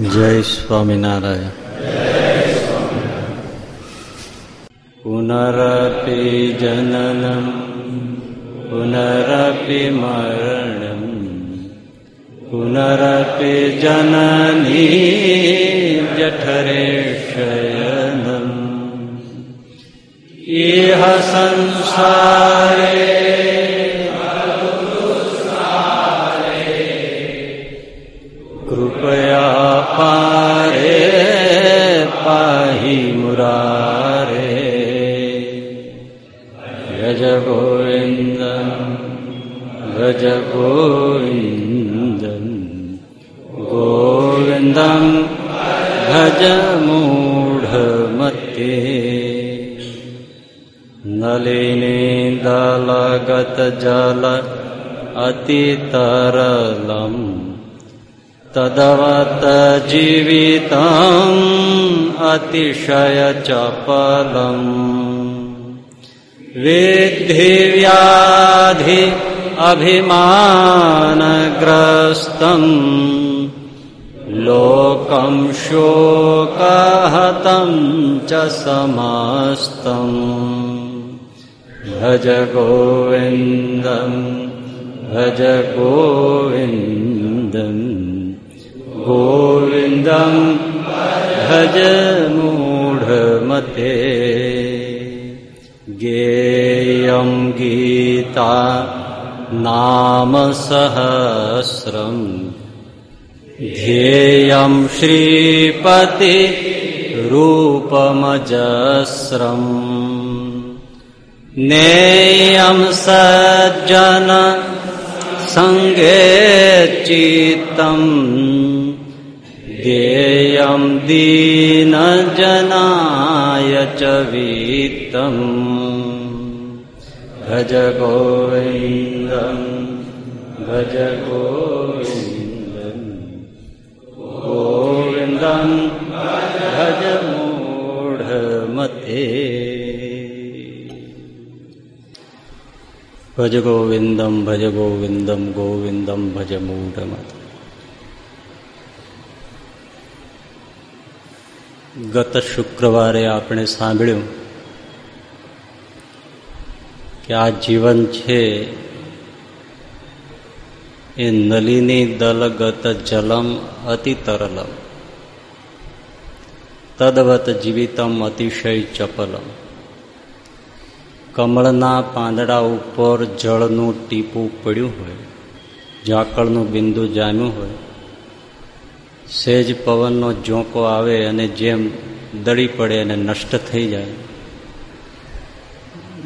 જય સ્વામિનારાયણ. પુનરપિ જનનમ પુનરપિ મરણ પુનરપિ જનની જઠરે શયનમ. સંસારે પારે પાહી મુરારે ગજ ગોવિંદ ગજ ગોવિંદ ગોવિંદમ ભજ મૂઢમતે નલિની દલગત જલ અતિતરલમ તદવત जीवितम् અતિશય ચપલમ વિદ્ધિ વ્યાધિ અભિમાનગ્રસ્તમ લોકમ શોકહતમ ચ સમસ્તમ ભજ ગોવિંદમ ભજ ગોવિંદમ गोविन्दम् भज मूढमते गेयं गीता नाम सहस्रम् ध्येयं श्रीपति रूपमजस्रम् नेयं सज्जन सङ्गे चित्तम्। ज्ञेयं दीनजनाय च वित्तम् भज गोविन्दम् भज गोविन्दम् गोविन्दम् भज मूढमते भज गोविन्दं भज गोविन्दं गोविन्दं भज मूढमते ગત શુક્રવારે આપણે સાંભળ્યું કે આ જીવન છે એ નલીની દલગત જલમ અતિ તરલમ. તદવત જીવિતમ અતિશય ચપલમ. કમળના પાંદડા ઉપર જળનું ટીપું પડ્યું હોય, ઝાકળનું બિંદુ જામ્યું હોય સેજ પવનનો ઝોંકો આવે અને જેમ દળી પડે અને નષ્ટ થઈ જાય.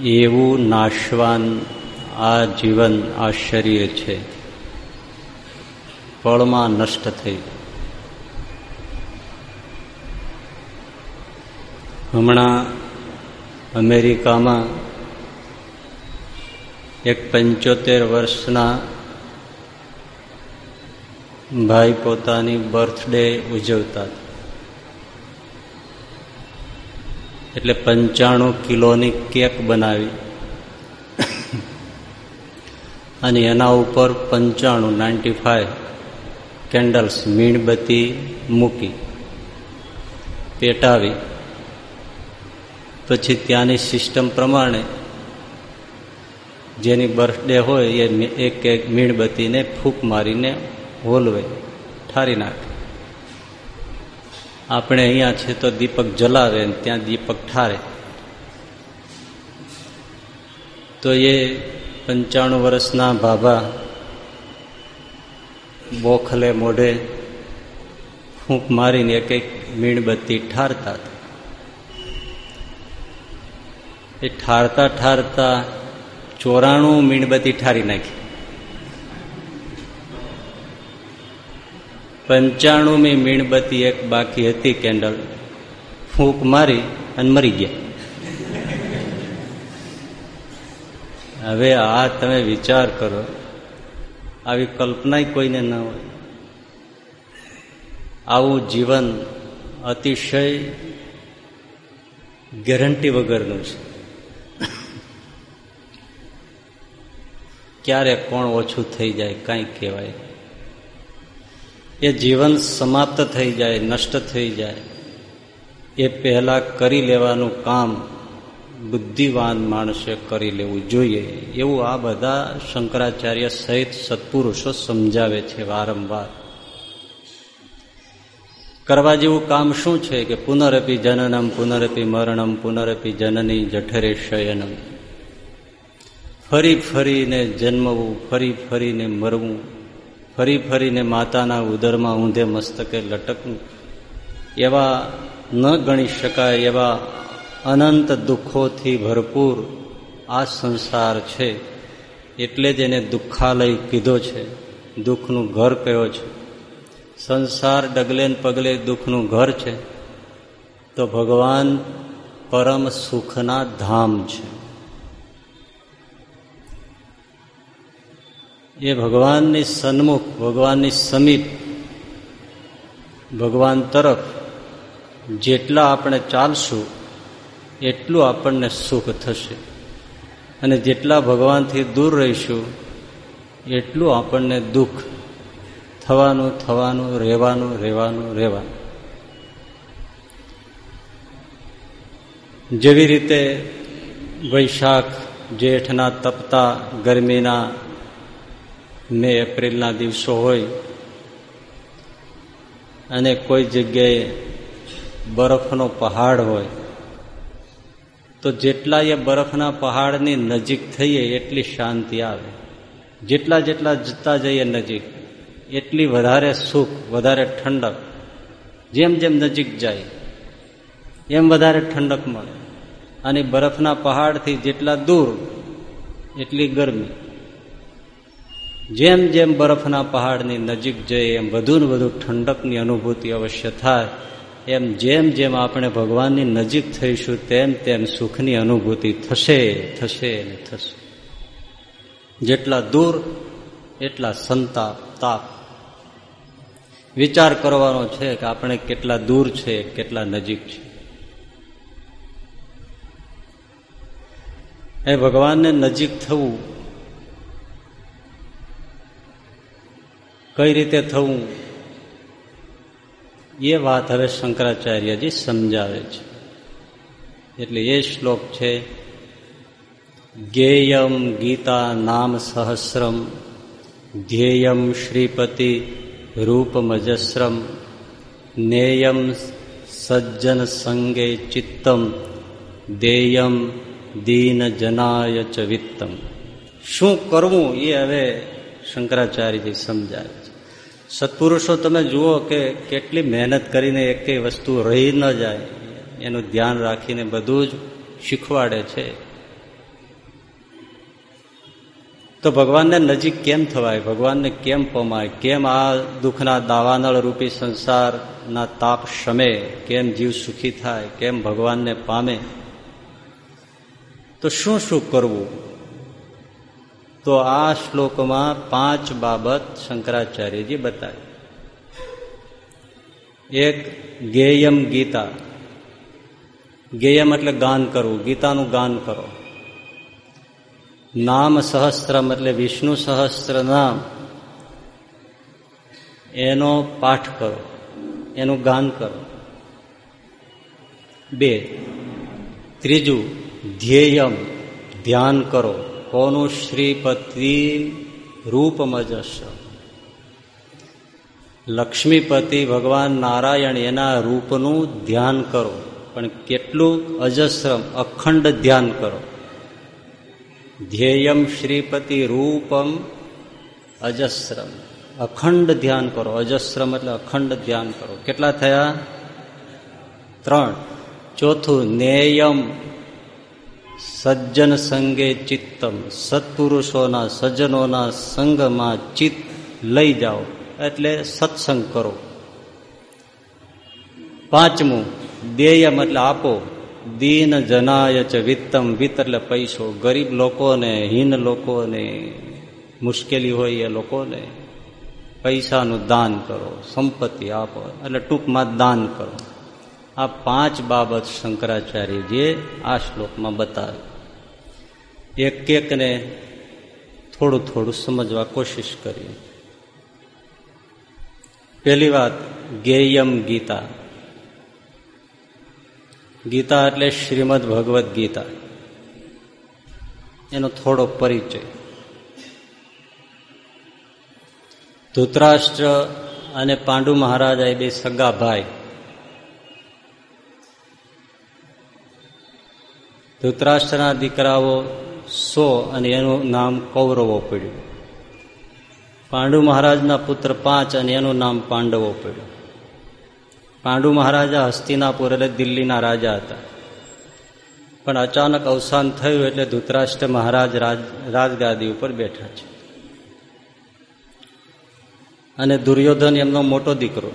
એવું નાશવાન આ જીવન, આ શરીર છે. પળમાં નષ્ટ થઈ. હમણાં અમેરિકામાં એક પંચોતેર વર્ષના ભાઈ પોતાની બર્થડે ઉજવતા. એટલે પંચાણું કિલોની કેક બનાવી. અને એના ઉપર પંચાણું નાઇન્ટી ફાઈવ કેન્ડલ્સ મીણબત્તી મૂકી, પેટાવી. પછી ત્યાંની સિસ્ટમ પ્રમાણે જેની બર્થડે હોય એ એક એક મીણબત્તીને ફૂંક મારીને હોલવે, ઠારી નાખે. આપણે અહીંયા છે તો દીપક જલાવે ત્યાં દીપક ઠારે. તો એ પંચાણું વર્ષના બાબા બોખલે મોઢે ફૂંક મારીને એક એક મીણબત્તી ઠારતા એ ઠારતા ઠારતા ચોરાણું મીણબત્તી ઠારી નાખી. પંચાણુંમી મીણબત્તી એક બાકી હતી કેન્ડલ. ફૂંક મારી અને મરી ગયા. હવે આ તમે વિચાર કરો, આવી કલ્પના કોઈને ન હોય. આવું જીવન અતિશય ગેરંટી વગરનું છે. ક્યારે કોણ ઓછું થઈ જાય, કાંઈ કહેવાય. એ જીવન સમાપ્ત થઈ જાય, નષ્ટ થઈ જાય. એ પહેલા કરી લેવાનું કામ બુદ્ધિવાન માણસે કરી લેવું જોઈએ. એવું આ બધા શંકરાચાર્ય સહિત સત્પુરુષો સમજાવે છે વારંવાર. કરવા જેવું કામ શું છે કે પુનરપી જનનમ, પુનરપી મરણમ, પુનરપી જનની જઠરે શયનમ. ફરી ફરીને જન્મવું, ફરી ફરીને મરવું. ફરી ફરીને માતાના ઉદરમાં ઊંધે મસ્તકે લટકવું. એવા ન ગણી શકાય એવા અનંત દુઃખોથી ભરપૂર આ સંસાર છે. એટલે જ એને દુઃખાલય કીધો છે. દુઃખનું ઘર કયો છે. સંસાર ડગલે પગલે દુઃખનું ઘર છે. તો ભગવાન પરમ સુખના ધામ છે. એ ભગવાનની સન્મુખ, ભગવાનની સમીપ ભગવાન તરફ જેટલા આપણે ચાલશું, એટલું આપણને સુખ થશે. અને જેટલા ભગવાનથી દૂર રહીશું, એટલું આપણને દુઃખ થવાનું થવાનું, રહેવાનું રહેવાનું રહેવાનું. જેવી રીતે વૈશાખ, જેઠના તપતા ગરમીના મે એપ્રિલના દિવસો હોય અને કોઈ જગ્યાએ બરફનો પહાડ હોય, તો જેટલા એ બરફના પહાડની નજીક થઈએ એટલી શાંતિ આવે. જેટલા જેટલા જતા જઈએ નજીક, એટલી વધારે સુખ, વધારે ઠંડક. જેમ જેમ નજીક જાય, એમ વધારે ઠંડક મળે. અને બરફના પહાડથી જેટલા દૂર, એટલી ગરમી. જેમ જેમ બરફના પહાડની નજીક જઈએ, એમ વધુ ને વધુ ઠંડકની અનુભૂતિ અવશ્ય થાય. એમ જેમ જેમ આપણે ભગવાનની નજીક થઈશું, તેમ તેમ સુખની અનુભૂતિ થશે થશે ને થશે. જેટલા દૂર, એટલા સંતાપ તાપ. વિચાર કરવાનો છે કે આપણે કેટલા દૂર છે, કેટલા નજીક છે. એ ભગવાનને નજીક થવું કઈ રીતે થવું? એ વાત હવે શંકરાચાર્યજી સમજાવે છે. એટલે એ શ્લોક છે, ગેયમ ગીતા નામ સહસ્રમ, ધ્યેયમ શ્રીપતિ રૂપમજસ્રમ, નેયમ સજ્જન સંગે ચિત્તમ દેયમ દીન જનાય ચ વિત્તમ. શું કરવું એ હવે શંકરાચાર્યજી સમજાવે. સત્પુરુષો, તમે જુઓ કે કેટલી મહેનત કરીને એકેય વસ્તુ રહી ન જાય, એનું ધ્યાન રાખીને બધું જ શીખવાડે છે. તો ભગવાનને નજીક કેમ થવાય? ભગવાનને કેમ પમાય? કેમ આ દુઃખના દાવાનળ રૂપી સંસારના તાપ શમે? કેમ જીવ સુખી થાય? કેમ ભગવાનને પામે? તો શું શું કરવું? તો આ શ્લોકમાં પાંચ બાબત શંકરાચાર્યજી બતાવી એક ગેયમ ગીતા ગેયમ એટલે ગાન કરવું ગીતાનું ગાન કરો નામ સહસ્ત્રમ એટલે વિષ્ણુ સહસ્ત્ર નામ એનો પાઠ કરો એનું ગાન કરો બે ત્રીજું ધ્યેયમ ધ્યાન કરો કોનું શ્રીપતિ રૂપમજસ લક્ષ્મીપતિ ભગવાન નારાયણ એના રૂપનું ધ્યાન કરો પણ કેટલું અજસ્રમ અખંડ ધ્યાન કરો ધ્યેયમ શ્રીપતિ રૂપમ અજસ્રમ અખંડ ધ્યાન કરો અજસ્રમ એટલે અખંડ ધ્યાન કરો કેટલા થયા? ત્રણ. ચોથું, નેયમ સજ્જન સંગે ચિત્તમ, સત્પુરુષોના સજ્જનોના સંગમાં ચિત્ત લઈ જાઓ, એટલે સત્સંગ કરો. પાંચમું દેયમ એટલે આપો. દીન જનાય ચ વિત્તમ, વિત્ત એટલે પૈસો. ગરીબ લોકોને, હીન લોકોને, મુશ્કેલી હોય એ લોકોને પૈસાનું દાન કરો, સંપત્તિ આપો, એટલે ટૂંકમાં દાન કરો. આ પાંચ બાબત શંકરાચાર્યજીએ આ શ્લોકમાં બતાવી. એક એકને થોડું થોડું સમજવા કોશિશ કરી પહેલી વાત, ગેયમ ગીતા. ગીતા એટલે શ્રીમદ ભગવદ્ ગીતા. એનો થોડો પરિચય. ધૂતરાષ્ટ્ર અને પાંડુ મહારાજા એ બે સગા ભાઈ. ધૂતરાષ્ટ્રના દીકરાઓ સો અને એનું નામ કૌરવો પડ્યું. પાંડુ મહારાજના પુત્ર પાંચ અને એનું નામ પાંડવો પડ્યું. પાંડુ મહારાજા હસ્તિનાપુર એટલે દિલ્હીના રાજા હતા. પણ અચાનક અવસાન થયું એટલે ધૃતરાષ્ટ્ર મહારાજ રાજ, રાજગાદી ઉપર બેઠા છે. અને દુર્યોધન એમનો મોટો દીકરો.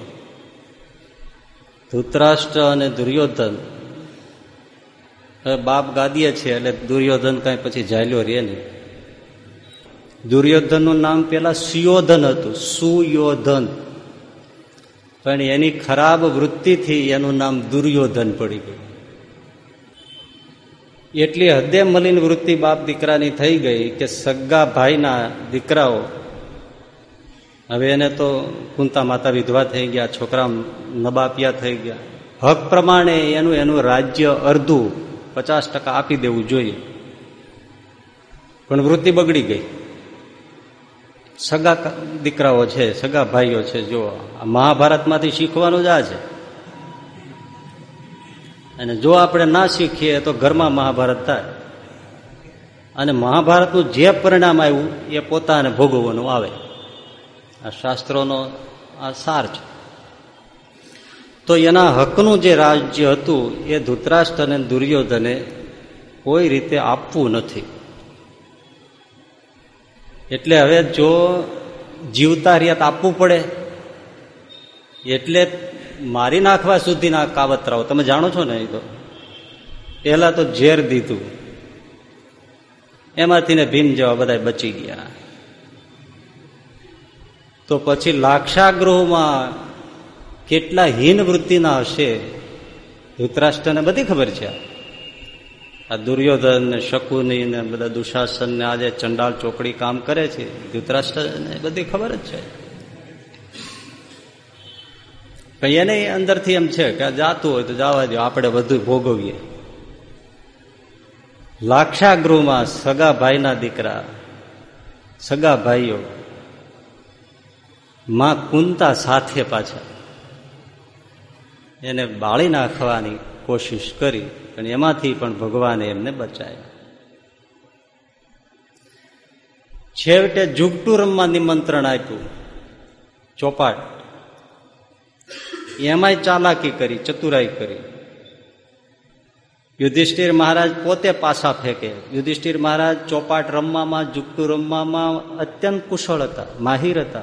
ધૃતરાષ્ટ્ર અને દુર્યોધન બાપ ગાદીએ છે એટલે દુર્યોધન કઈ પછી ઝાલ્યો રે નહીં. દુર્યોધનનું નામ પેલા સુયોધન હતું, સુયોધન. પણ એની ખરાબ વૃત્તિથી એનું નામ દુર્યોધન પડી ગયું. એટલી હદે મલિન વૃત્તિ બાપ દીકરાની થઈ ગઈ કે સગા ભાઈના દીકરાઓ, હવે એને તો કુંતા માતા વિધવા થઈ ગયા છોકરા નબાપિયા થઈ ગયા. હક પ્રમાણે એનું એનું રાજ્ય અડધું પચાસ ટકા આપી દેવું જોઈએ. પણ વૃત્તિ બગડી ગઈ. સગા દીકરાઓ છે, સગા ભાઈઓ છે જો મહાભારતમાંથી શીખવાનું જ આ છે. અને જો આપણે ના શીખીએ તો ઘરમાં મહાભારત થાય. અને મહાભારતનું જે પરિણામ આવ્યું એ પોતાને ભોગવવાનું આવે. આ શાસ્ત્રોનો આ સાર છે. તો એના હકનું જે રાજ્ય હતું એ ધૂતરાષ્ટ્ર અને દુર્યોધને કોઈ રીતે આપવું નથી. એટલે હવે જો જીવતા રિયાત આપવું પડે. એટલે મારી નાખવા સુધીના કાવતરાઓ, તમે જાણો છો ને એ તો? પહેલા તો ઝેર દીધું. એમાંથી ને ભીમ જેવા બધા બચી ગયા. તો પછી લાક્ષાગૃહમાં કેટલા હીન વૃત્તિના હશે, ધૃતરાષ્ટ્રને બધી ખબર છે. આ દુર્યોધન ને શકુની ને બધા દુશાસન ને આજે ચંડાલ ચોકડી કામ કરે છે. ધૃતરાષ્ટ્રને બધી ખબર જ છે. પણ એને અંદરથી એમ છે કે જાતું હોય તો જવા દો આપણે બધું ભોગવીએ. લાક્ષાગૃહમાં સગા ભાઈના દીકરા, સગા ભાઈઓ, માં કુંતા સાથે પાછા. એને બાળી નાખવાની કોશિશ કરી પણ એમાંથી પણ ભગવાને એમને બચાવ્યા. છેવટે જુગટું રમવા નિમંત્રણ આપ્યું. ચોપાટ. એમાંય ચાલાકી કરી, ચતુરાઈ કરી. યુધિષ્ઠિર મહારાજ પોતે પાછા ફેંકે. યુધિષ્ઠિર મહારાજ ચોપાટ રમવામાં, જુગટુ રમવામાં અત્યંત કુશળ હતા, માહિર હતા,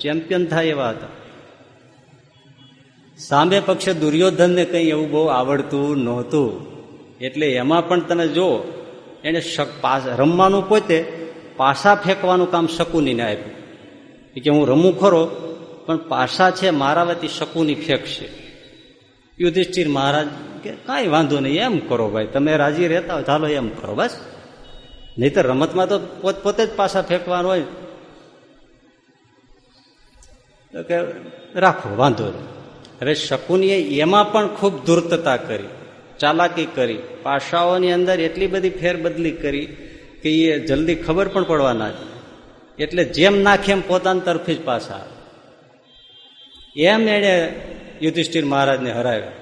ચેમ્પિયન થાય એવા હતા. સામે પક્ષે દુર્યોધનને કંઈ એવું બહુ આવડતું નહોતું. એટલે એમાં પણ તને જો, એને રમવાનું પોતે પાસા ફેંકવાનું કામ શકુનીને આપ્યું. કે હું રમું ખરો, પણ પાસા છે મારા વતી શકુની ફેંકશે. યુધિષ્ઠિર મહારાજ કે કાંઈ વાંધો નહીં, એમ કરો ભાઈ, તમે રાજી રહેતા હોય, ચાલો એમ કરો, બસ. નહીતર રમતમાં તો પોત, પોતે જ પાસા ફેંકવાનું હોય. તો કે રાખો, વાંધો નહીં. હવે શકુનીએ એમાં પણ ખૂબ ધૂર્તતા કરી, ચાલાકી કરી, પાસાઓની અંદર એટલી બધી ફેરબદલી કરી કે એ જલ્દી ખબર પણ પડવા ના એટલે જેમ નાખે એમ પોતાની તરફી જ પાછા એમ એણે યુધિષ્ઠિર મહારાજને હરાવ્યા.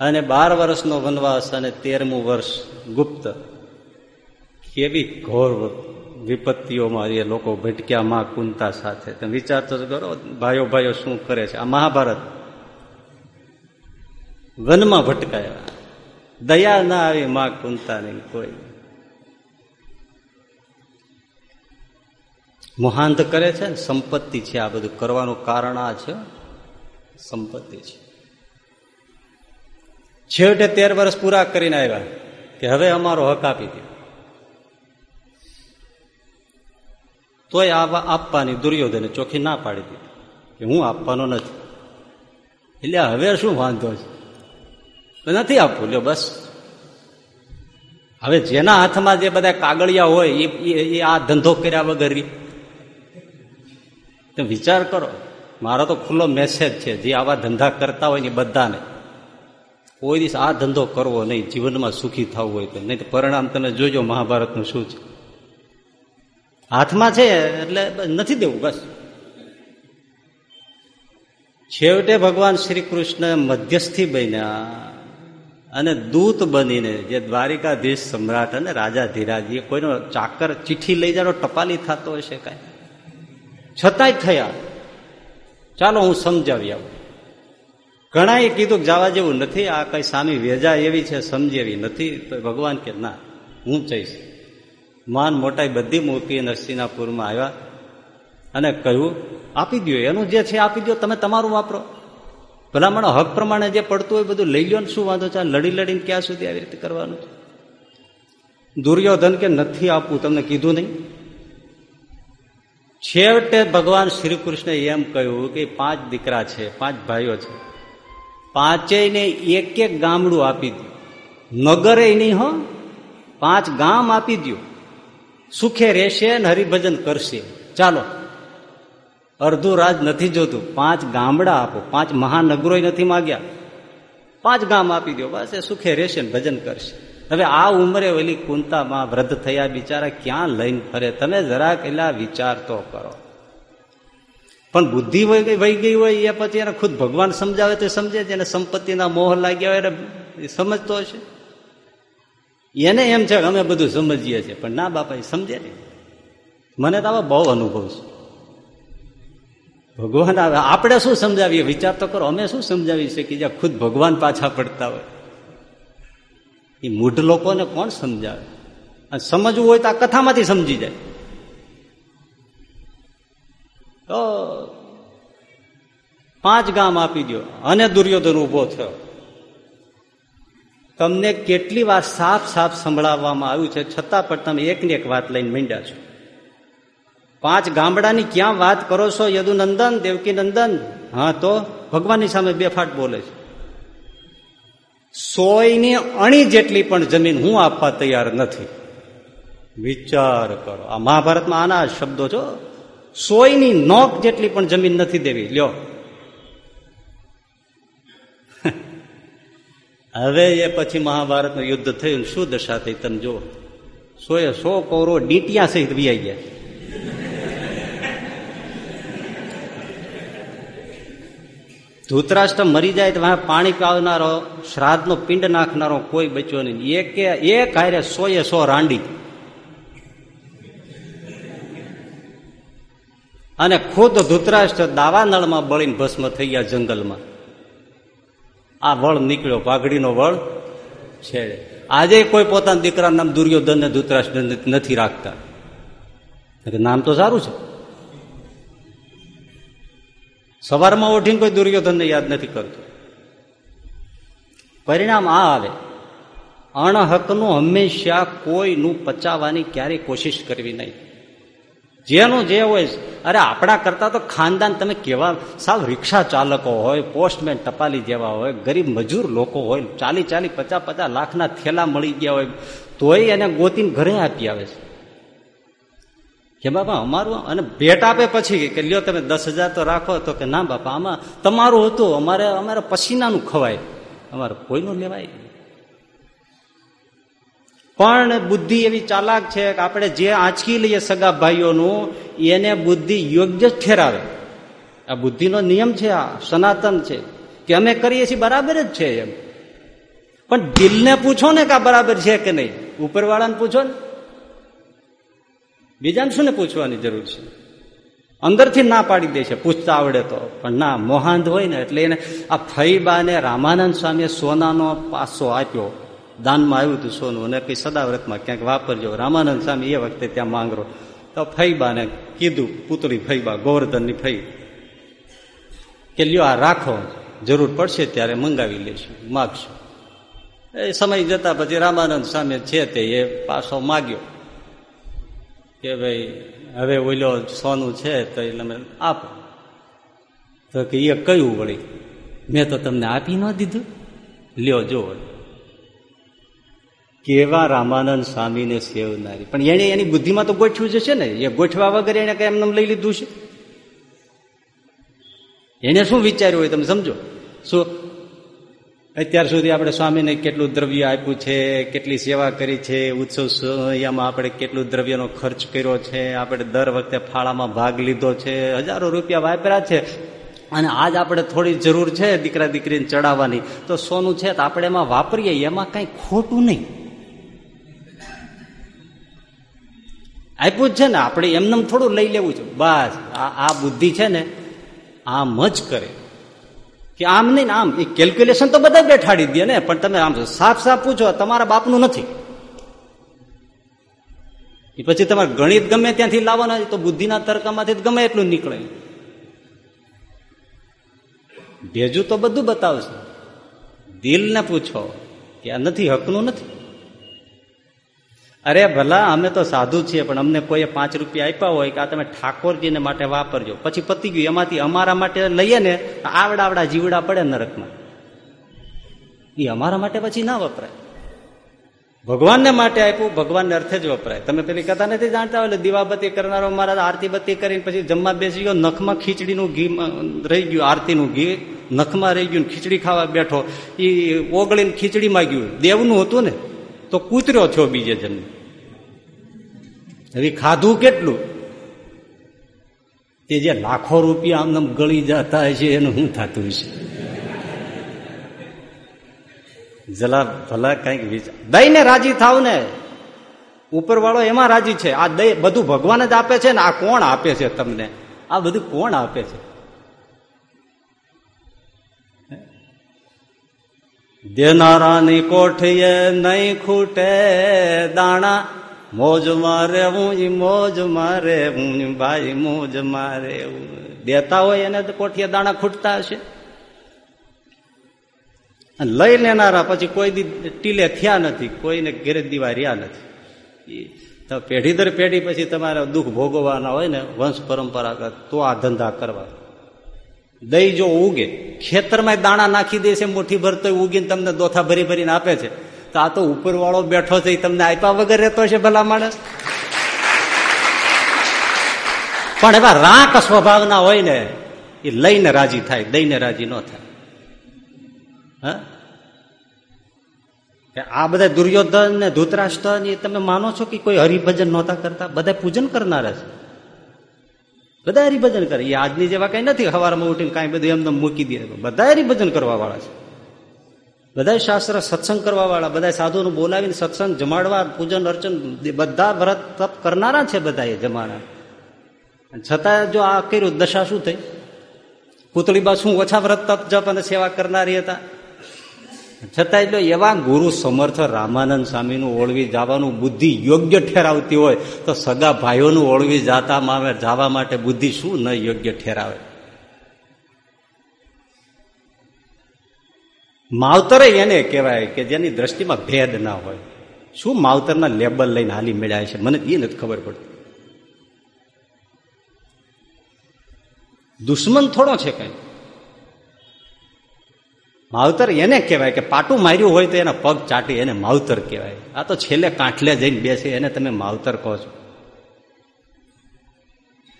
અને બાર વર્ષનો વનવાસ અને તેરમું વર્ષ ગુપ્ત. કેવી ઘોર વિપત્તિઓમાં એ લોકો ભટક્યા માં કુંતા સાથે. તમે વિચાર તો કરો, ભાઈઓ ભાઈઓ શું કરે છે? આ મહાભારત વનમાં ભટકાયા. દયા ના આવી માં કુંતા નહીં કોઈ. મોહાંત કરે છે ને, સંપત્તિ છે, આ બધું કરવાનું કારણ આ છે. સંપત્તિ છે. છેવટે તેર વર્ષ પૂરા કરીને આવ્યા કે હવે અમારો હક આપી દે. તોય આવા આપવાની દુર્યોધને ચોખ્ખી ના પાડી દીધી કે હું આપવાનો નથી. એટલે હવે શું વાંધો છે? નથી આપવું, લ્યો બસ. હવે જેના હાથમાં જે બધા કાગળિયા હોય, એ આ ધંધો કર્યા વગર તો વિચાર કરો, મારો તો ખુલ્લો મેસેજ છે, જે આવા ધંધા કરતા હોય ને બધાને. કોઈ દિવસ આ ધંધો કરવો નહીં, જીવનમાં સુખી થવું હોય તો. નહીં તો પરિણામ તમે જોજો, મહાભારતનું શું છે? હાથમાં છે એટલે નથી દેવું, બસ. છેવટે ભગવાન શ્રી કૃષ્ણ મધ્યસ્થી બન્યા અને દૂત બનીને જે દ્વારિકાધીશ સમ્રાટ અને રાજા ધીરાજ એ કોઈનો ચાકર ચીઠી લઈ જાનો ટપાલી થતો હશે કાંઈ? છતાંય થયા. ચાલો હું સમજાવી આવું. ઘણાએ કીધું જવા જેવું નથી, આ કઈ સામી વેજા એવી છે, સમજેવી નથી. તો ભગવાન કે ના, હું જઈશ. માન મોટાઈ બધી મૂકી નરસિંહનાપુરમાં આવ્યા અને કહ્યું, આપી દો એનું જે છે આપી દો તમે તમારું વાપરો. ભલામણ હક પ્રમાણે જે પડતું હોય બધું લઈ લો ને શું વાંધો છે? લડી લડીને ક્યાં સુધી આવી રીતે કરવાનું? છે દુર્યોધન કે, નથી આપવું, તમને કીધું નહીં? છેવટે ભગવાન શ્રી કૃષ્ણે એમ કહ્યું કે, પાંચ દીકરા છે, પાંચ ભાઈઓ છે. પાંચેયને એક એક ગામડું આપી દો નગરે નહીં હો, પાંચ ગામ આપી દો સુખે રહેશે ને હરિભજન કરશે. ચાલો. અડધું રાજ નથી જોતું. પાંચ ગામડા આપો. પાંચ મહાનગરો નથી માગ્યા. પાંચ ગામ આપી દો. બસ એ સુખે રહેશે ને ભજન કરશે. હવે આ ઉંમરે ઓલી કુંતામાં વૃદ્ધ થયા બિચારા ક્યાં લઈને ફરે? તમે જરાક એલા વિચાર તો કરો. પણ બુદ્ધિ વહી ગઈ હોય એ પછી એને ખુદ ભગવાન સમજાવે તો સમજે છે. એને સંપત્તિના મોહ લાગ્યા હોય એને સમજતો હશે. એને એમ છે અમે બધું સમજીએ છીએ, પણ ના બાપા, એ સમજે નહીં. મને તો આવા બહુ અનુભવ છે. ભગવાન આવે, આપણે શું સમજાવીએ? વિચાર તો કરો, અમે શું સમજાવી શકીએ? જ્યાં ખુદ ભગવાન પાછા પડતા હોય. એ મૂઢ લોકોને કોણ સમજાવે? અને સમજવું હોય તો આ કથામાંથી સમજી જાય. તો પાંચ ગામ આપી દો અને દુર્યોધન ઊભો થયો. તમને કેટલી વાર સાફ સાફ સંભળાવવામાં આવ્યું છે છતાં પણ તમે એકની એક વાત લઈને મીંડ્યા છો. પાંચ ગામડાની ક્યાં વાત કરો છો? યદુનંદન, દેવકીનંદન? હા, તો ભગવાનની સામે બેફાટ બોલે છે. સોયની અણી જેટલી પણ જમીન હું આપવા તૈયાર નથી. વિચાર કરો. આ મહાભારતમાં આના શબ્દો છો. સોયની નોક જેટલી પણ જમીન નથી દેવી. લ્યો. હવે એ પછી મહાભારતનું યુદ્ધ થયું, શું દશા થઈ તમે જો સો એ સો કૌરો ડીટિયા સહિત વિયાઈ ગયા. ધૂતરાષ્ટ્ર મરી જાય તો પાણી પાવનારો શ્રાદ્ધનો પિંડ નાખનારો કોઈ બચ્યો નહીં. એક એક હારે સો એ સો રાંડી. અને ખુદ ધૂતરાષ્ટ્ર દાવાનળમાં બળીને ભસ્મ થઈ ગયા જંગલમાં. આ વળ નીકળ્યો પાઘડીનો વળ છેડે. આજે કોઈ પોતાના દીકરા નામ દુર્યોધન ને નથી રાખતા. નામ તો સારું છે. સવારમાં ઉઠીને કોઈ દુર્યોધનને યાદ નથી કરતું. પરિણામ આ આવે. અણહકનું હંમેશા કોઈનું પચાવવાની ક્યારેય કોશિશ કરવી નહીં. જેનું જે હોય અરે આપણા કરતા તો ખાનદાન તમે કેવા સાવ રિક્ષા ચાલકો હોય, પોસ્ટમેન ટપાલી જેવા હોય, ગરીબ મજૂર લોકો હોય, ચાલી ચાલી પચાસ પચાસ લાખના થેલા મળી ગયા હોય, તોય એને ગોતીને ઘરે આપી આવે છે. કે બાપા, અમારું અને ભેટ આપે પછી કે લ્યો તમે દસ હજાર તો રાખો તો કે ના બાપા, આમાં તમારું હતું, અમારે અમારે પસીનાનું ખવાય. અમારે કોઈનું લેવાય પણ બુદ્ધિ એવી ચાલાક છે કે આપણે જે આંચકી લઈએ સગા ભાઈઓનું, એને બુદ્ધિ યોગ્ય જ ઠેરાવે. આ બુદ્ધિનો નિયમ છે, આ સનાતન છે, કે અમે કરીએ છીએ બરાબર જ છે એમ. પણ દિલને પૂછો ને કે આ બરાબર છે કે નહીં. ઉપરવાળાને પૂછો ને. બીજાને શું ને પૂછવાની જરૂર છે? અંદરથી ના પાડી દે છે, પૂછતા આવડે તો. પણ ના, મોહાંધ હોય ને એટલે એને આ ફઈબાને રામાનંદ સ્વામીએ સોનાનો પાસો આપ્યો. દાનમાં આવ્યું હતું સોનું અને કઈ સદાવ્રતમાં ક્યાંક વાપરજો. રામાનંદ સ્વામી એ વખતે ત્યાં માંગરો. તો ફૈબાને કીધું પુતળી ફૈબા, ગોવર્ધનની ફઈ. કે લ્યો આ રાખો, જરૂર પડશે ત્યારે મંગાવી લેશું, માગશું. એ સમય જતા પછી રામાનંદ સામે છે તે એ પાછો માગ્યો કે ભાઈ, હવે ઓલો સોનું છે તો એ તમે આપો. તો કે, એ કયું વળી? મેં તો તમને આપી ન દીધું. લ્યો જો કેવા રામાનંદ સ્વામીને સેવનારી. પણ એને એની બુદ્ધિમાં તો ગોઠવ્યું છે ને. એ ગોઠવા વગર એને કઈ એમને લઈ લીધું છે. એને શું વિચાર્યું હોય તમે સમજો? શું? અત્યાર સુધી આપણે સ્વામીને કેટલું દ્રવ્ય આપ્યું છે, કેટલી સેવા કરી છે, ઉત્સવ સોયામાં આપણે કેટલું દ્રવ્યનો ખર્ચ કર્યો છે, આપણે દર વખતે ફાળામાં ભાગ લીધો છે, હજારો રૂપિયા વાપર્યા છે. અને આજ આપણે થોડી જરૂર છે દીકરા દીકરીને ચડાવવાની. તો સોનું છે તો આપણે એમાં વાપરીએ, એમાં કાંઈ ખોટું નહીં. આપ્યું જ છે ને, આપણે એમને થોડું લઈ લેવું છે. બસ, આ બુદ્ધિ છે ને, આમ જ કરે. કે આમ નહીં આમ, એ કેલ્ક્યુલેશન તો બધા બેઠાડી દે ને, પણ તમે આમ સાફ સાફ પૂછો, તમારા બાપનું નથી. એ પછી તમારે ગણિત ગમે ત્યાંથી લાવવાના તો બુદ્ધિના તર્કમાંથી ગમે એટલું નીકળે. ભેજું તો બધું બતાવશે દિલને પૂછો કે આ નથી, હકનું નથી? અરે ભલા, અમે તો સાધુ છીએ, પણ અમને કોઈએ પાંચ રૂપિયા આપ્યા હોય કે આ તમે ઠાકોરજીને માટે વાપરજો. પછી પતી ગયું, એમાંથી અમારા માટે લઈએ ને આવડા આવડા જીવડા પડે નરકમાં. એ અમારા માટે પછી ના વપરાય. ભગવાનને માટે આપ્યું, ભગવાનને અર્થે જ વપરાય. તમે પેલી કથા નથી જાણતા એટલે દીવાબત્તી કરનારો મારા આરતી બત્તી કરીને પછી જમવા બેસી ગયો, નખમાં ખીચડીનું ઘી રહી ગયું, આરતીનું ઘી. નખમાં રહી ગયું ખીચડી ખાવા બેઠો. એ ઓગળીને ખીચડી માગ્યું દેવનું હતું ને? તો કૂતર્યો છો બીજે જન્મ. હવે ખાધું કેટલું? તે જે લાખો રૂપિયા આમ ગળી જતા હશે, એનું શું થતું હશે? જલા ભલા કંઈક વિચાર. દઈને રાજી થાવ ને. ઉપર વાળો એમાં રાજી છે. આ દઈ બધું ભગવાન જ આપે છે ને, આ કોણ આપે છે તમને? આ બધું કોણ આપે છે? દેનારાની કોઠીએ નહીં ખૂટે દાણા. મોજ મારે હું મોજ મારે હું ભાઈ મોજ મારે દેતા હોય એને કોઠીએ દાણા ખૂટતા હશે. લઈ લેનારા પછી કોઈ દી ટીલે થયા નથી, કોઈને ઘેરે દીવા રહ્યા નથી. તો પેઢી દર પેઢી પછી તમારે દુઃખ ભોગવવાના હોય ને, વંશ પરંપરાગત, તો આ ધંધા કરવા. દઈ જો ઉગે ખેતરમાં દાણા નાખી દે છે, મુઠ્ઠી ભરતો ઉગીને તમને દોથા ભરી ભરીને આપે છે. તો આ તો ઉપરવાળો બેઠો છે તમને આપ્યા વગર રહેતો છે ભલા માણસ? પણ એવા રાંક સ્વભાવના હોય ને, એ લઈને રાજી થાય, દઈને રાજી ન થાય. હા? આ બધા દુર્યોધન ને ધૂતરાષ્ટ્ર એ તમે માનો છો કે કોઈ હરિભજન નહોતા કરતા? બધા પૂજન કરનારા છે. બધા હરિભજન કરે. એ આજની જેવા કઈ નથી. હવારમાં ઉઠીને કાંઈ બધું એમને મૂકી દે. બધા હરિભજન કરવા વાળા છે. બધા શાસ્ત્ર સત્સંગ કરવા વાળા બધા સાધુને બોલાવીને સત્સંગ જમાડવા, પૂજન અર્ચન બધા વ્રત તપ કરનારા છે બધા એ જમાના. છતાં જો આ કર્યું, દશા શું થઈ? પુતળીબા શું ઓછા વ્રત તપ, જપ અને સેવા કરનારી હતા? છતાં એટલે એવા ગુરુ સમર્થ રામાનંદ સ્વામીનું ઓળવી જવાનું બુદ્ધિ યોગ્ય ઠેરાવતી હોય તો સગા ભાઈઓનું ઓળવી જાતા આવે જવા માટે બુદ્ધિ શું ન યોગ્ય ઠેરાવે? માવતરે એને કહેવાય કે જેની દ્રષ્ટિમાં ભેદ ના હોય. શું માવતરના લેબલ લઈને હાલી મેળાય છે? મને એ નથી ખબર પડતી. દુશ્મન થોડો છે કઈ. માવતર એને કહેવાય કે પાટું માર્યું હોય તો એના પગ ચાટી એને માવતર કહેવાય. આ તો છેલ્લે કાંઠલે જઈને બેસે, એને તમે માવતર કહો છો.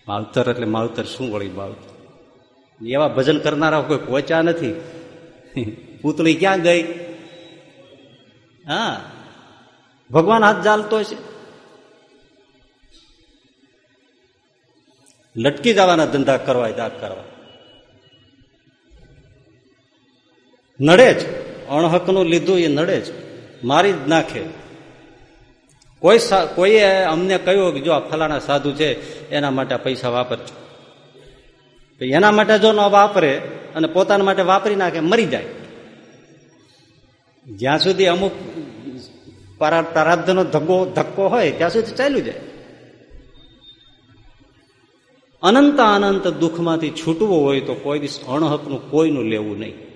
માવતર એટલે માવતર શું વળી માવતર? એવા ભજન કરનારા કોઈ પહોંચ્યા નથી. પૂતળી ક્યાં ગઈ? હા, ભગવાન હાથ ચાલતો છે લટકી જવાના ધંધા કરવા દાંત કરવા. નડે જ. અણહકનું લીધું એ નડે જ. મારી જ નાખે. કોઈ કોઈએ અમને કહ્યું કે જો આ ફલાણા સાધુ છે, એના માટે પૈસા વાપરજો. એના માટે જો ન વાપરે અને પોતાના માટે વાપરી નાખે, મરી જાય. જ્યાં સુધી અમુક પ્રારાબ્ધનો ધક્કો ધક્કો હોય, ત્યાં સુધી ચાલ્યું જાય. અનંત અનંત દુઃખમાંથી છૂટવું હોય તો કોઈ દિવસ અણહકનું કોઈનું લેવું નહીં.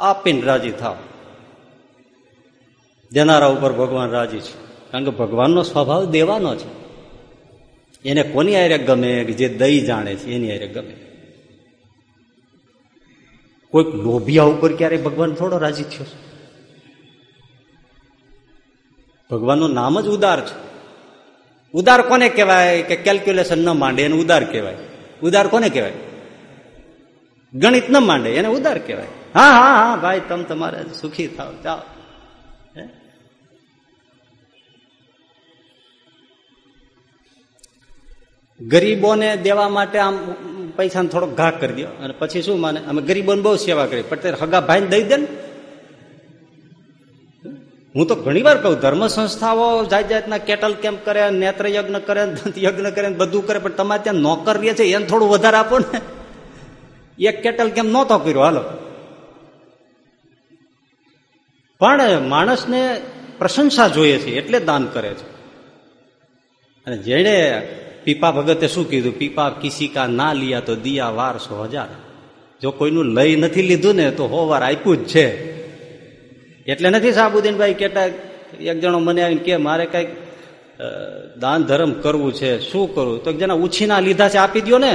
આપીને રાજી થાવ. દેનારા ઉપર ભગવાન રાજી છે. કારણ કે ભગવાનનો સ્વભાવ દેવાનો છે. એને કોની આરે ગમે જે દઈ જાણે છે, એની આરે ગમે. કોઈક લોભિયા ઉપર ક્યારેય ભગવાન થોડો રાજી થયો છે? ભગવાનનું નામ જ ઉદાર છે. ઉદાર કોને કહેવાય કે કેલ્ક્યુલેશન ન માંડે, એને ઉદાર કહેવાય. ઉદાર કોને કહેવાય? ગણિત ન માંડે, એને ઉદાર કહેવાય. હા હા હા, ભાઈ, તમે તમારે સુખી થાવ. જાઓ. ગરીબોને દેવા માટે આમ પૈસા થોડોક ઘા કરી દો અને પછી શું માને? અમે ગરીબોને બહુ સેવા કરી. પણ હગા ભાઈને દઈ દે ને. હું તો ઘણી વાર કહું, ધર્મ સંસ્થાઓ જાત જાતના કેટલ કેમ્પ કરે, નેત્ર યજ્ઞ કરે યજ્ઞ કરે બધું કરે, પણ તમારે ત્યાં નોકર રહે છે, એને થોડું વધારે આપો ને. એક કેટલ કેમ્પ નહોતો કર્યો, હાલો. પણ માણસને પ્રશંસા જોઈએ છે, એટલે દાન કરે છે. અને જેણે પીપા ભગતે શું કીધું? પીપા કિસી કા ના લિયા તો દિયા વાર સો હજાર. જો કોઈનું લઈ નથી લીધું ને, તો હો વાર આપ્યું જ છે. એટલે નથી સાબુદ્દીનભાઈ કેતા એક જણો મને આવીને કે, મારે કંઈક દાન ધર્મ કરવું છે, શું કરવું તો જેના ઉછીના લીધા છે, આપી દો ને.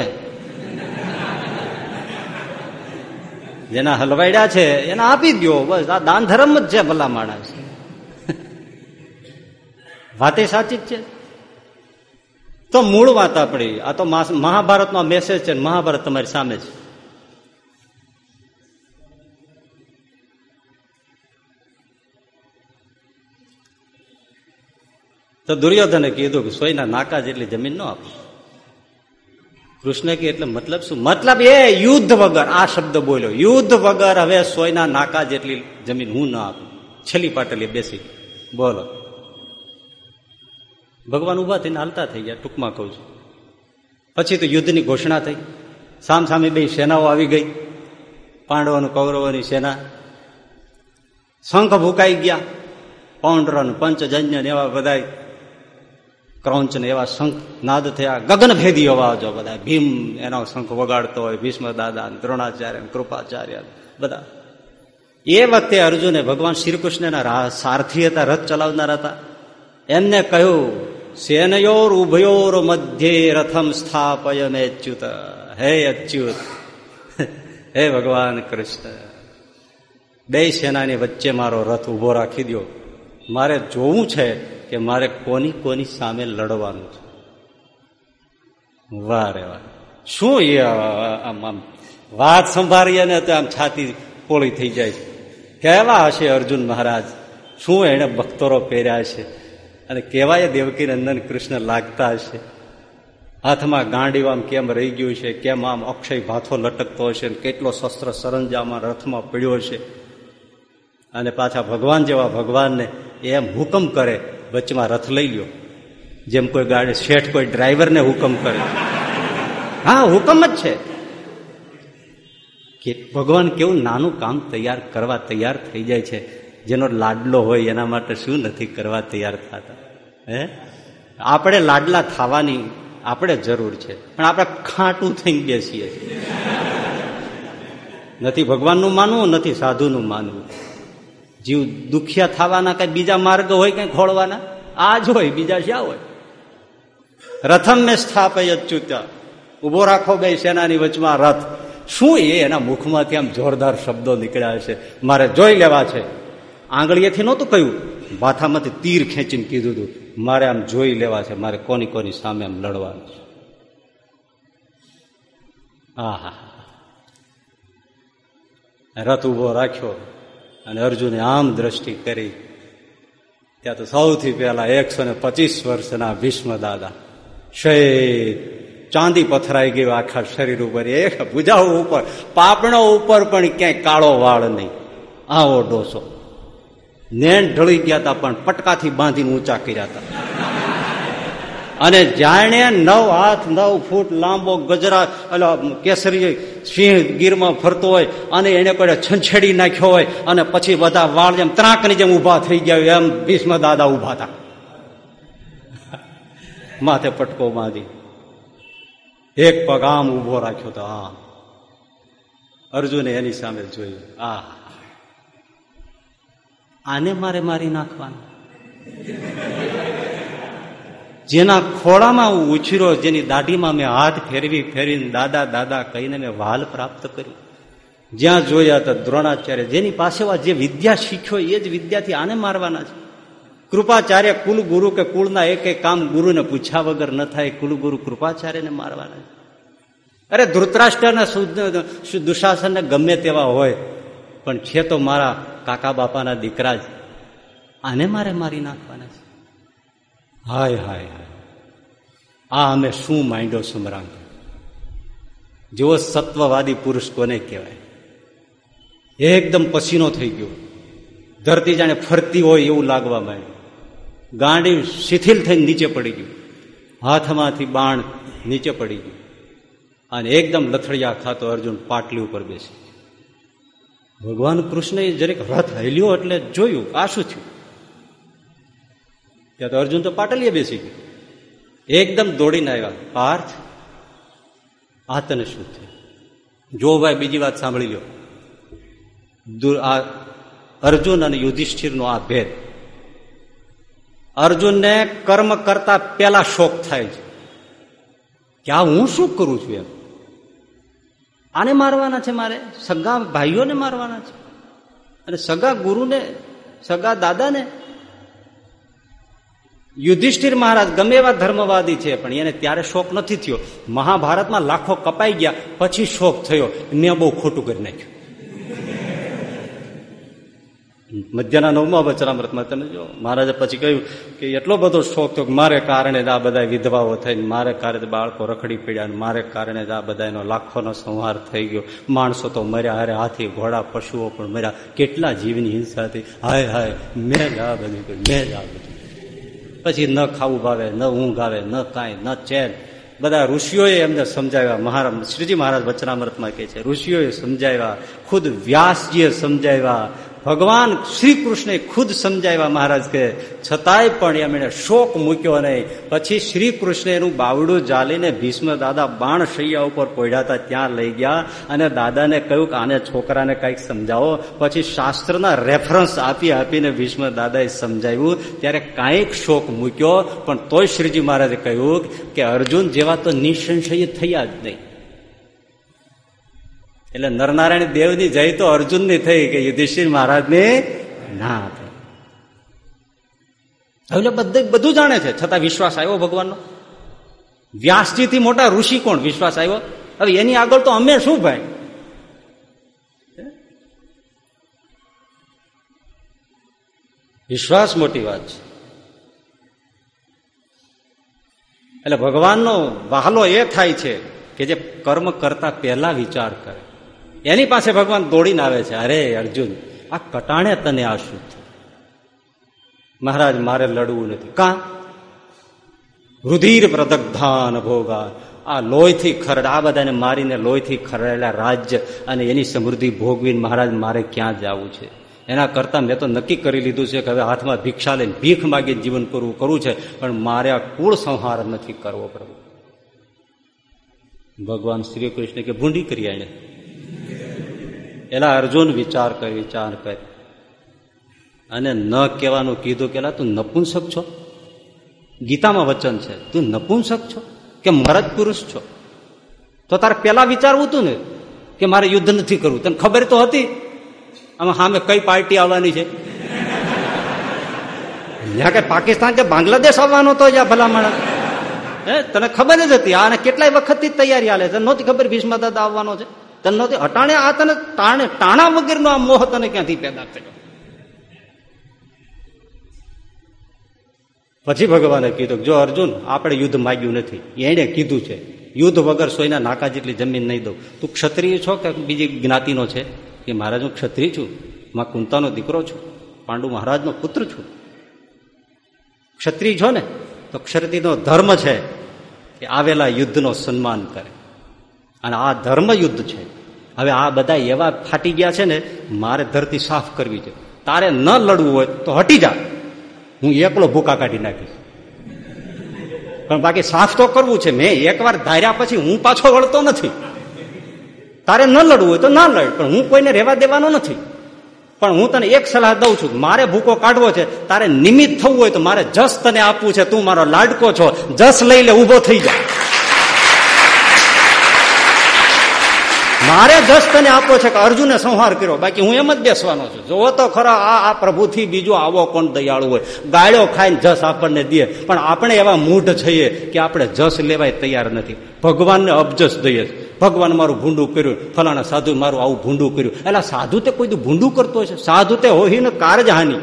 જેના હલવાડ્યા છે, એને આપી દો બસ, આ દાન ધર્મ જ છે ભલા માણસ. વાતે સાચી જ છે. તો મૂળ વાત આપણી, આ તો મહાભારતનો મેસેજ છે મહાભારત તમારી સામે છે. તો દુર્યોધને કીધું કે સોયના નાકા જેટલી જમીન ન આપો કૃષ્ણ કે એટલે મતલબ શું? મતલબ એ યુદ્ધ વગર, આ શબ્દ બોલ્યો. યુદ્ધ વગર હવે સોયના નાકા જેટલી જમીન હું ન આપું. છેલ્લી પાટલી બેસી. બોલો. ભગવાન ઊભા થઈને હાલતા થઈ ગયા, ટૂંકમાં કહું છું. પછી તો યુદ્ધની ઘોષણા થઈ. સામ સામે બે સેનાઓ આવી ગઈ. પાંડવોનું કૌરવોની સેના. શંખ ભૂકાઈ ગયા. પૌંડ્ર પંચજન્ય એવા બધા ક્રૌંચ ને એવા શંખ નાદ થયા, ગગનભેદી અવાજો બધા ભીમ એનો શંખ વગાડતો હોય, ભીષ્મ દાદા દ્રોણાચાર્ય કૃપાચાર્ય બધા. એ વખતે અર્જુને ભગવાન શ્રીકૃષ્ણના સારથી હતા રથ ચલાવનાર હતા. એમને કહ્યું, સેનયોર ઉભયોર મધ્યે રથમ સ્થાપય ને અચ્યુત હે અચ્યુત. હે ભગવાન કૃષ્ણ. બે સેનાની વચ્ચે મારો રથ ઊભો રાખી દો મારે જોવું છે કે મારે કોની કોની સામે લડવાનું છે? વાહ રે વાહ. શું એ આમ આમ વાત સંભાળીએ ને તો આમ છાતી પોળી થઈ જાય છે. કેવા હશે અર્જુન મહારાજ? શું એને બખ્તરો પહેર્યા છે અને કેવાય દેવકી નંદન કૃષ્ણ લાગતા હશે? હાથમાં ગાંડી આમ કેમ રહી ગયું છે? કેમ આમ અક્ષય ભાથો લટકતો હશે? કેટલો શસ્ત્ર સરંજામાં રથમાં પડ્યો છે અને પાછા ભગવાન જેવા ભગવાનને એમ હુકમ કરે વચમાં રથ લઈ લ્યો. જેમ કોઈ ગાડી, શેઠ કોઈ ડ્રાઈવરને હુકમ કરે. હા, હુકમ જ છે. કે ભગવાન કેવું નાનું કામ તૈયાર કરવા તૈયાર થઈ જાય છે. જેનો લાડલો હોય એના માટે શું નથી કરવા તૈયાર થતા? હે? આપણે લાડલા થવાની આપણે જરૂર છે. પણ આપણે ખાટું થઈ બેસીએ છીએ. નથી ભગવાનનું માનવું, નથી સાધુનું માનવું. જીવ દુખિયા થવાના કઈ બીજા માર્ગ હોય કઈ ખોળવાના? આ જ હોય, બીજા શ્યા હોય. રથમ મેં સ્થાપય અચ્યુત્ય ઊભો રાખો બે સેનાની વચમાં રથ. શું એ એના મુખમાંથી આમ જોરદાર શબ્દો નીકળ્યા છે મારે જોઈ લેવા છે. આંગળીએથી નહોતું કહ્યું. માથામાંથી તીર ખેંચીને કીધું હતું, મારે આમ જોઈ લેવા છે, મારે કોની કોની સામે આમ લડવાનું છે. હા રથ ઊભો રાખ્યો. અને અર્જુને આમ દ્રષ્ટિ કરી. ત્યાં તો સૌથી પહેલા એકસો ને પચીસ વર્ષના ભીષ્મ દાદા શેદ ચાંદી પથરાઈ ગયું આખા શરીર ઉપર. એક ભૂજાઓ ઉપર, પાપણો ઉપર પણ ક્યાંય કાળો વાળ નહીં. આવો ડોસો. નેણ ઢળી ગયા હતા પણ પટકાથી બાંધીને ઊંચા કર્યા હતા અને જાણે નવ હાથ નવ ફૂટ લાંબો ગજરા એટલે કેસરી સિંહ ગીરમાં ફરતો હોય અને એને કોઈ છંછેડી નાખ્યો હોય અને પછી બધા વાળ જેમ ત્રાંકની જેમ ઊભા થઈ ગયા હોય એમ ભીષ્મ દાદા ઊભા હતા. માથે પટકો બાંધી. એક પગ આમ ઊભો રાખ્યો તો હા અર્જુને એની સામે જોયું આ આને મારે મારી નાખવાનું? જેના ખોળામાં હું ઉછર્યો, જેની દાઢીમાં મેં હાથ ફેરવી ફેરવીને દાદા દાદા કહીને મેં વાલ પ્રાપ્ત કરી જ્યાં જોયા તો દ્રોણાચાર્ય, જેની પાસે જે વિદ્યા શીખ્યો એ જ વિદ્યાથી આને મારવાના છે. કૃપાચાર્ય કુલ ગુરુ કે કુળના એક એક કામ ગુરુને પૂછ્યા વગર ન થાય, કુલગુરુ કૃપાચાર્યને મારવાના છે. અરે ધૃતરાષ્ટ્રના દુશાસનને ગમે તેવા હોય, પણ છે તો મારા કાકા બાપાના દીકરા જ. આને મારે મારી નાખવાના છે. હાય હાય હાય. આ અમે શું માંડ્યો સમરાંગ જેવો સત્વવાદી પુરુષ કોને કહેવાય? એકદમ પસીનો થઈ ગયો. ધરતી જાણે ફરતી હોય એવું લાગવા માંડ્યું. ગાંડી શિથિલ થઈને નીચે પડી ગયું. હાથમાંથી બાણ નીચે પડી ગયું. અને એકદમ લથડિયા ખાતો અર્જુન પાટલી ઉપર બેસી ભગવાન કૃષ્ણએ જરીક રથ હલ્યો એટલે જોયું, આ શું થયું? ત્યાં તો અર્જુન તો પાટલીએ બેસી ગયો. એકદમ દોડીને આવ્યા. પાર્થ, આ તને શું થયું? જો ભાઈ બીજી વાત સાંભળી લો આ અર્જુન અને યુધિષ્ઠિરનો આ ભેદ. અર્જુનને કર્મ કરતા પેલા શોક થાય છે. કે આ હું શું કરું છું એમ? આને મારવાના છે મારે? સગા ભાઈઓને મારવાના છે? અને સગા ગુરુને, સગા દાદાને યુધિષ્ઠિર મહારાજ ગમે એવા ધર્મવાદી છે, પણ એને ત્યારે શોક નથી થયો. મહાભારતમાં લાખો કપાઈ ગયા, પછી શોક થયો. મેં બહુ ખોટું કરી નાખ્યું. મધ્યના નવમા વચનામૃતમાં તમે જો, મહારાજે પછી કહ્યું કે એટલો બધો શોખ થયો મારે કારણે જ આ બધા વિધવાઓ થઈને, મારે કારણે બાળકો રખડી પડ્યા મારે કારણે જ આ બધાનો લાખોનો સંહાર થઈ ગયો. માણસો તો મર્યા, અરે હાથી, ઘોડા, પશુઓ પણ મર્યા. કેટલા જીવની હિંસા થઈ હાય હાય, મેં જ આ બધું મેં જ આ બધું પછી ન ખાવું ભાવે, ન ઊંઘ આવે, ન કાંઈ, ન ચેન. બધા ઋષિઓએ એમને સમજાવ્યા. મહારાજ શ્રીજી મહારાજ વચનામૃતમાં કહે છે, ઋષિઓએ સમજાવ્યા, ખુદ વ્યાસજીએ સમજાવ્યા ભગવાન શ્રી કૃષ્ણે ખુદ સમજાવ્યા મહારાજ કે છતાંય પણ એમણે શોક મૂક્યો નહીં. પછી શ્રી કૃષ્ણ એનું બાવડું જાલીને ભીષ્મ દાદા બાણ શૈયા ઉપર પોઢ્યા ત્યાં લઈ ગયા અને દાદાને કહ્યું કે આને છોકરાને કંઈક સમજાવો. પછી શાસ્ત્રના રેફરન્સ આપી આપીને ભીષ્મ દાદાએ સમજાવ્યું. ત્યારે કાંઈક શોક મૂક્યો, પણ તોય શ્રીજી મહારાજે કહ્યું કે અર્જુન જેવા તો નિસંશય થયા જ નહીં. એટલે નરનારાયણ દેવની જય તો અર્જુનની થઈ કે યુધિષ્ઠિર મહારાજની ના થઈ. એટલે બધે બધું જાણે છે. છતાં વિશ્વાસ આવ્યો ભગવાનનો? વ્યાસજીથી મોટા ઋષિ કોણ? વિશ્વાસ આવ્યો? હવે એની આગળ તો અમે શું ભાઈ? વિશ્વાસ મોટી વાત છે. એટલે ભગવાનનો વહાલો એ થાય છે કે જે કર્મ કરતા પહેલા વિચાર કરે. એની પાસે ભગવાન દોડીને આવે છે. અરે, અર્જુન, આ કટાણે તને આ શું મહારાજ, મારે લડવું નથી. કા? રુધિર પ્રદગ્ધાન ભોગા. આ લોહીથી ખરડ, આ બધાને મારીને લોહીથી ખરડેલા રાજ્ય અને એની સમૃદ્ધિ ભોગવીને મહારાજ, મારે ક્યાં જવું છે? એના કરતા મેં તો નક્કી કરી લીધું છે કે હવે હાથમાં ભિક્ષા લઈને ભીખ માગી, જીવન કરવું કરવું છે, પણ મારે આ કુળ સંહાર નથી કરવો, પ્રભુ. ભગવાન શ્રી કૃષ્ણ કે ભૂંડી કરી એને એલા અર્જુન વિચાર કર વિચાર કર. અને ન કહેવાનું કીધું કે તું નપુંસક છો? ગીતામાં વચન છે, તું નપુંસક છો કે મરદ પુરુષ છો? તો તારે પેલા વિચારવું હતું ને કે મારે યુદ્ધ નથી કરવું. તને ખબર તો હતી? આમાં સામે કઈ પાર્ટી આવવાની છે? જ્યાં કે પાકિસ્તાન કે બાંગ્લાદેશ આવવાનો તો જ્યાં ભલામણ. હે, તને ખબર જ હતી? આને કેટલાય વખતથી તૈયારી હાલે છે. નહોતી ખબર ભીષ્મ દાદા આવવાનો છે? તને નહોતી અટાણે આ તને તાણે ટાણા વગરનો આ મોહ તને ક્યાંથી પેદા થયો? પછી ભગવાને કીધું જો અર્જુન, આપણે યુદ્ધ માગ્યું નથી. એને કીધું છે, યુદ્ધ વગર સોયના નાકા જેટલી જમીન નહીં દઉં. તું ક્ષત્રિય છો કે બીજી જ્ઞાતિનો છે? કે મહારાજ, હું ક્ષત્રિય છું. માં કુંતાનો દીકરો છું. પાંડુ મહારાજનો પુત્ર છું. ક્ષત્રિય છો ને? તો ક્ષત્રિયનો ધર્મ છે કે આવેલા યુદ્ધનો સન્માન કરે. અને આ ધર્મ યુદ્ધ છે હવે આ બધા એવા ફાટી ગયા છે ને, મારે ધરતી સાફ કરવી છે. તારે ન લડવું હોય તો હટી જા. હું એકલો ભૂકા કાઢી નાખીશ. પણ બાકી સાફ તો કરવું છે. મેં એકવાર ધાર્યા પછી હું પાછો વળતો નથી. તારે ન લડવું હોય તો ના લડ, પણ હું કોઈને રહેવા દેવાનો નથી. પણ હું તને એક સલાહ દઉં છું. મારે ભૂકો કાઢવો છે. તારે નિમિત્ત થવું હોય તો મારે જસ તને આપવું છે. તું મારો લાડકો છો. જસ લઈ લે ઊભો થઈ જા. મારે જસ તને આપવો છે કે અર્જુને સંહાર કર્યો. બાકી હું એમ જ બેસવાનો છું. જોવો તો ખરા આ આ પ્રભુથી બીજો આવો કોણ દયાળુ હોય? ગાળ્યો ખાઈને જસ આપણને દે. પણ આપણે એવા મૂઢ છીએ કે આપણે જસ લેવાય તૈયાર નથી. ભગવાનને અબજસ દઈએ ભગવાન મારું ભૂંડું કર્યું. ફલાણા સાધુ મારું આવું ભૂંડું કર્યું. એટલે સાધુ તે કોઈ ભૂંડું કરતો છે સાધુ તે હોહીને કારજ હાની.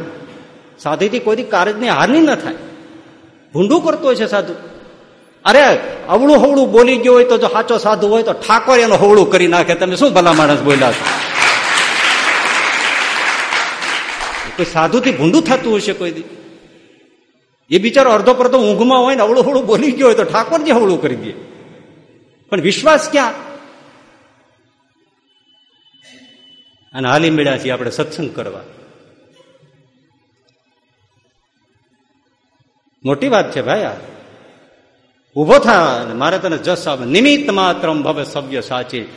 સાધુથી કોઈ કારજની હાની ન થાય. ભૂંડું કરતો છે સાધુ. અરે, અવળું હવળું બોલી ગયો હોય તો જો સાચો સાધુ હોય તો ઠાકોર એનું હવળું કરી નાખે. તમે શું ભલા માણસ બોલ્યા છો? કોઈ સાધુથી ભૂંડું થતું હશે કોઈ દી? એ બિચારો અડધો પડધો ઊંઘમાં હોય ને અવળું હવળું બોલી ગયો હોય તો ઠાકોરજી હવળું કરી દે. પણ વિશ્વાસ ક્યાં? અને હાલી મેળ્યા છીએ આપણે સત્સંગ કરવા. મોટી વાત છે ભાઈ આ. ઊભો થા મારે તને જસ આવે નિમિત્ત માત્ર ભવે સભ્ય સાચી.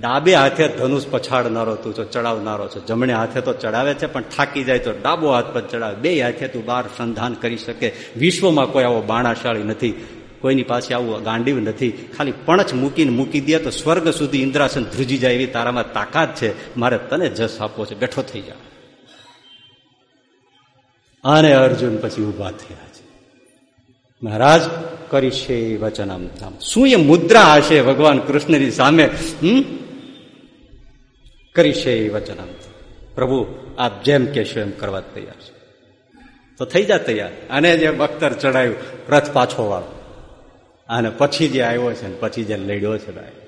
ડાબે હાથે ધનુષ પછાડનારો તું છો, ચડાવનારો છો. જમણે હાથે તો ચડાવે છે, પણ થાકી જાય તો ડાબો હાથ પર ચડાવે. બે હાથે તું બાર સંધાન કરી શકે. વિશ્વમાં કોઈ આવો બાણાશાળી નથી. કોઈની પાસે આવું ગાંડીવ નથી. ખાલી પણચ મૂકીને મૂકી દે તો સ્વર્ગ સુધી ઇન્દ્રાસન ધ્રુજી જાય એવી તારામાં તાકાત છે. મારે તને જસ આપવો છે. બેઠો થઈ જા. અને અર્જુન પછી ઊભા થયા. છે મહારાજ કરીશે વચનામ ધામ. શું એ મુદ્રા હશે ભગવાન કૃષ્ણની સામે? હમ? કરીશે વચનામ પ્રભુ, આપ જેમ કહેશો એમ કરવા તૈયાર છે. તો થઈ જા તૈયાર. અને જે બખ્તર ચડાયું, રથ પાછો વાળો. અને પછી જે આવ્યો છે પછી જે લડ્યો છે ભાઈ.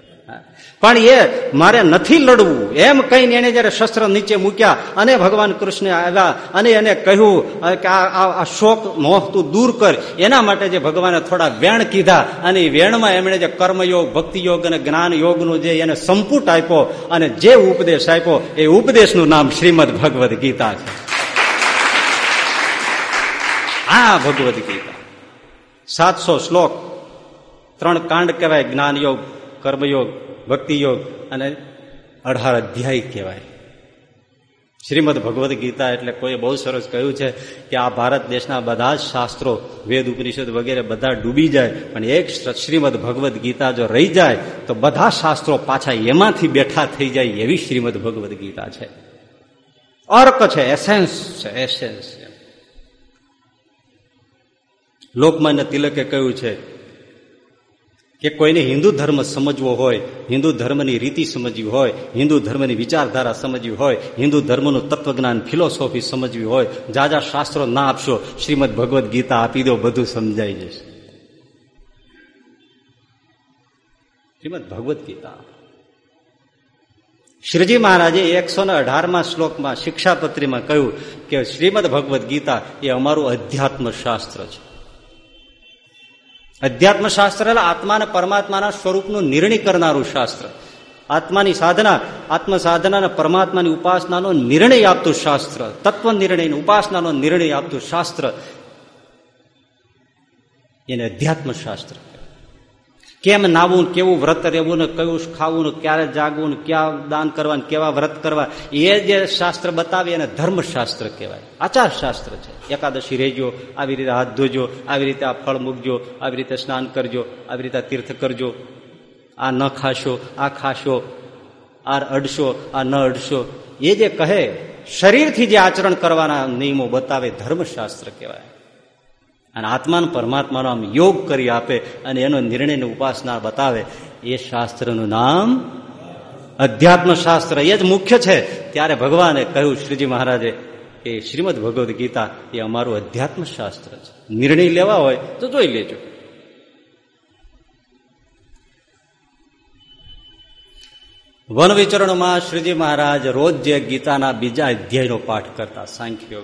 પણ એ મારે નથી લડવું. એમ કહીને એને જયારે શસ્ત્ર નીચે મૂક્યા અને ભગવાન કૃષ્ણ આવ્યા અને એને કહ્યું કે આ શોક, મોહ તું દૂર કર. એના માટે જે ભગવાને થોડા વેણ કીધા અને એ વેણમાં એમણે જે કર્મયોગ, ભક્તિયોગ અને જ્ઞાન યોગનું જે એને સંપુટ આપ્યો અને જે ઉપદેશ આપ્યો, એ ઉપદેશનું નામ શ્રીમદ ભગવદ્ ગીતા છે. આ ભગવદ્ ગીતા. સાતસો શ્લોક, ત્રણ કાંડ કહેવાય જ્ઞાન યોગ કર્મયોગ ભક્તિ યોગ અને અઢાર અધ્યાય કહેવાય. શ્રીમદ ભગવદ્ ગીતા એટલે કોઈ બહુ સરસ કહ્યું છે કે આ ભારત દેશના બધા જ શાસ્ત્રો, વેદ, ઉપનિષદ વગેરે બધા ડૂબી જાય, પણ એક શ્રીમદ ભગવદ્ ગીતા જો રહી જાય, તો બધા શાસ્ત્રો પાછા એમાંથી બેઠા થઈ જાય એવી શ્રીમદ ભગવદ્ ગીતા છે. અર્ક છે, એસેન્સ છે એસેન્સ છે. લોકમાન્ય તિલકે કહ્યું છે કે કોઈને હિન્દુ ધર્મ સમજવો હોય, હિન્દુ ધર્મની રીતિ સમજવી હોય, હિન્દુ ધર્મની વિચારધારા સમજવી હોય, હિન્દુ ધર્મનું તત્વજ્ઞાન ફિલોસોફી સમજવી હોય, જાજા શાસ્ત્રો ના આપશો, શ્રીમદ ભગવદ્ ગીતા આપી દો, બધું સમજાઈ જશે. શ્રીમદ ભગવદ્ ગીતા. શ્રીજી મહારાજે એકસો ને અઢારમાં શ્લોકમાં શિક્ષાપત્રીમાં કહ્યું કે શ્રીમદ ભગવદ્ ગીતા એ અમારું અધ્યાત્મ શાસ્ત્ર છે. અધ્યાત્મ શાસ્ત્ર એટલે આત્મા અને પરમાત્માના સ્વરૂપનું નિર્ણય કરનારું શાસ્ત્ર. આત્માની સાધના આત્મ સાધના અને પરમાત્માની ઉપાસનાનો નિર્ણય આપતું શાસ્ત્ર. તત્વ નિર્ણય ઉપાસનાનો નિર્ણય આપતું શાસ્ત્ર. એને અધ્યાત્મ શાસ્ત્ર કેમ નાવું કેવું વ્રત રહેવું ને કયું ખાવું ને ક્યારે જાગવું ને ક્યાં દાન કરવા ને કેવા વ્રત કરવા, એ જે શાસ્ત્ર બતાવે એને ધર્મશાસ્ત્ર કહેવાય. આચાર શાસ્ત્ર છે. એકાદશી રહેજો, આવી રીતે હાથ ધોજો, આવી રીતે આ ફળ મૂકજો, આવી રીતે સ્નાન કરજો, આવી રીતે તીર્થ કરજો. આ ન ખાશો, આ ખાશો આ અડશો, આ ન અડશો. એ જે કહે, શરીરથી જે આચરણ કરવાના નિયમો બતાવે ધર્મશાસ્ત્ર કહેવાય. અને આત્માન પરમાત્માનો આમ યોગ કરી આપે અને એનો નિર્ણયની ઉપાસના બતાવે, એ શાસ્ત્રનું નામ અધ્યાત્મ શાસ્ત્ર એ જ મુખ્ય છે. ત્યારે ભગવાને કહ્યું, શ્રીજી મહારાજે, કે શ્રીમદ ભગવદ્ ગીતા એ અમારું અધ્યાત્મ શાસ્ત્ર છે. નિર્ણય લેવા હોય તો જોઈ લેજો. વન વિચરણમાં શ્રીજી મહારાજ રોજ જે ગીતાના બીજા અધ્યાયનો પાઠ કરતા, સાંખ્યો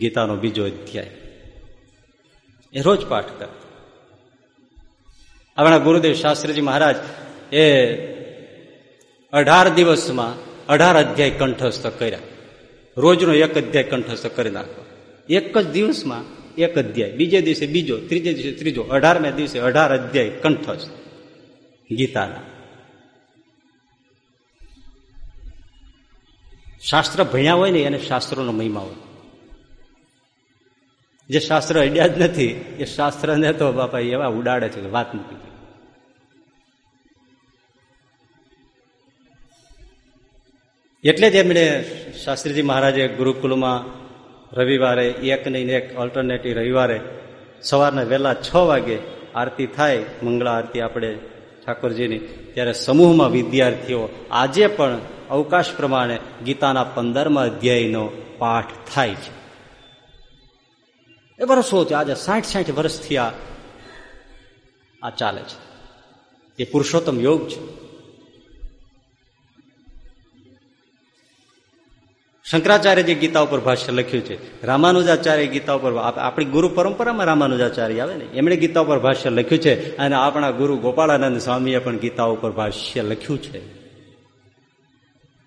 ગીતાનો બીજો અધ્યાય. એ રોજ પાઠ કરતા આપણા ગુરુદેવ શાસ્ત્રીજી મહારાજ એ અઢાર દિવસમાં અઢાર અધ્યાય કંઠસ્થ કર્યા. રોજનો એક અધ્યાય કંઠસ્થ કરી નાખો એક જ દિવસમાં એક અધ્યાય. બીજે દિવસે બીજો, ત્રીજે દિવસે ત્રીજો, અઢારમે દિવસે અઢાર અધ્યાય કંઠસ્થ. ગીતાના. શાસ્ત્ર ભણ્યા હોય ને એને શાસ્ત્રોનો મહિમા હોય. જે શાસ્ત્ર અડ્યા જ નથી, એ શાસ્ત્રને તો બાપા એવા ઉડાડે છે વાત મૂકી એટલે જ એમણે શાસ્ત્રીજી મહારાજે ગુરુકુલમાં રવિવારે એક નહીં એક ઓલ્ટરનેટિવ રવિવારે સવારના વહેલા છ વાગે આરતી થાય, મંગળા આરતી આપણે ઠાકોરજીની, ત્યારે સમૂહમાં વિદ્યાર્થીઓ આજે પણ અવકાશ પ્રમાણે ગીતાના પંદરમા અધ્યાયનો પાઠ થાય છે. એ વર્ષો થયા, આજે સાઠ સાઠ વર્ષથી આ આ ચાલે છે. એ પુરુષોત્તમ યોગ છે. શંકરાચાર્યજી ગીતા ઉપર ભાષ્ય લખ્યું છે રામાનુજાચાર્ય ગીતા ઉપર આપણી ગુરુ પરંપરામાં રામાનુજાચાર્ય આવે ને, એમણે ગીતા ઉપર ભાષ્ય લખ્યું છે, અને આપણા ગુરુ ગોપાળાનંદ સ્વામીએ પણ ગીતા ઉપર ભાષ્ય લખ્યું છે.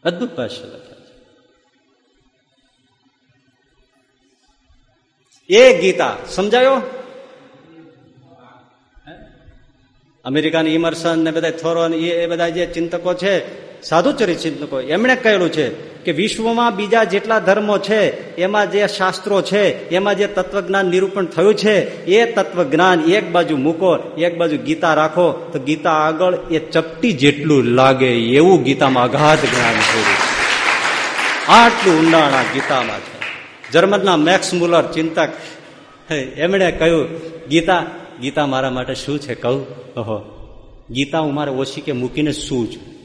અદભુત ભાષ્ય લખ્યા એ ગીતા, સમજાયો? અમેરિકાની ઇમર્સન ને બધા થોરોન એ બધા જે ચિંતકો છે, સાધુચરિત ચિંતકો, એમણે કહેલું છે કે વિશ્વમાં બીજા જેટલા ધર્મો છે, એમાં જે શાસ્ત્રો છે, એમાં જે તત્વજ્ઞાન નિરૂપણ થયું છે, એ તત્વજ્ઞાન એક બાજુ મૂકો, એક બાજુ ગીતા રાખો, તો ગીતા આગળ એ ચપટી જેટલું લાગે એવું ગીતામાં અગાધ જ્ઞાન થયું આટલું ઊંડાણ ગીતામાં છે. જર્મનના મેક્સ મુલર ચિંતક. એમણે કહ્યું, ગીતા ગીતા મારા માટે શું છે? કહું. ઓહો. ગીતા, હું મારે ઓછી કે મૂકીને શું છું.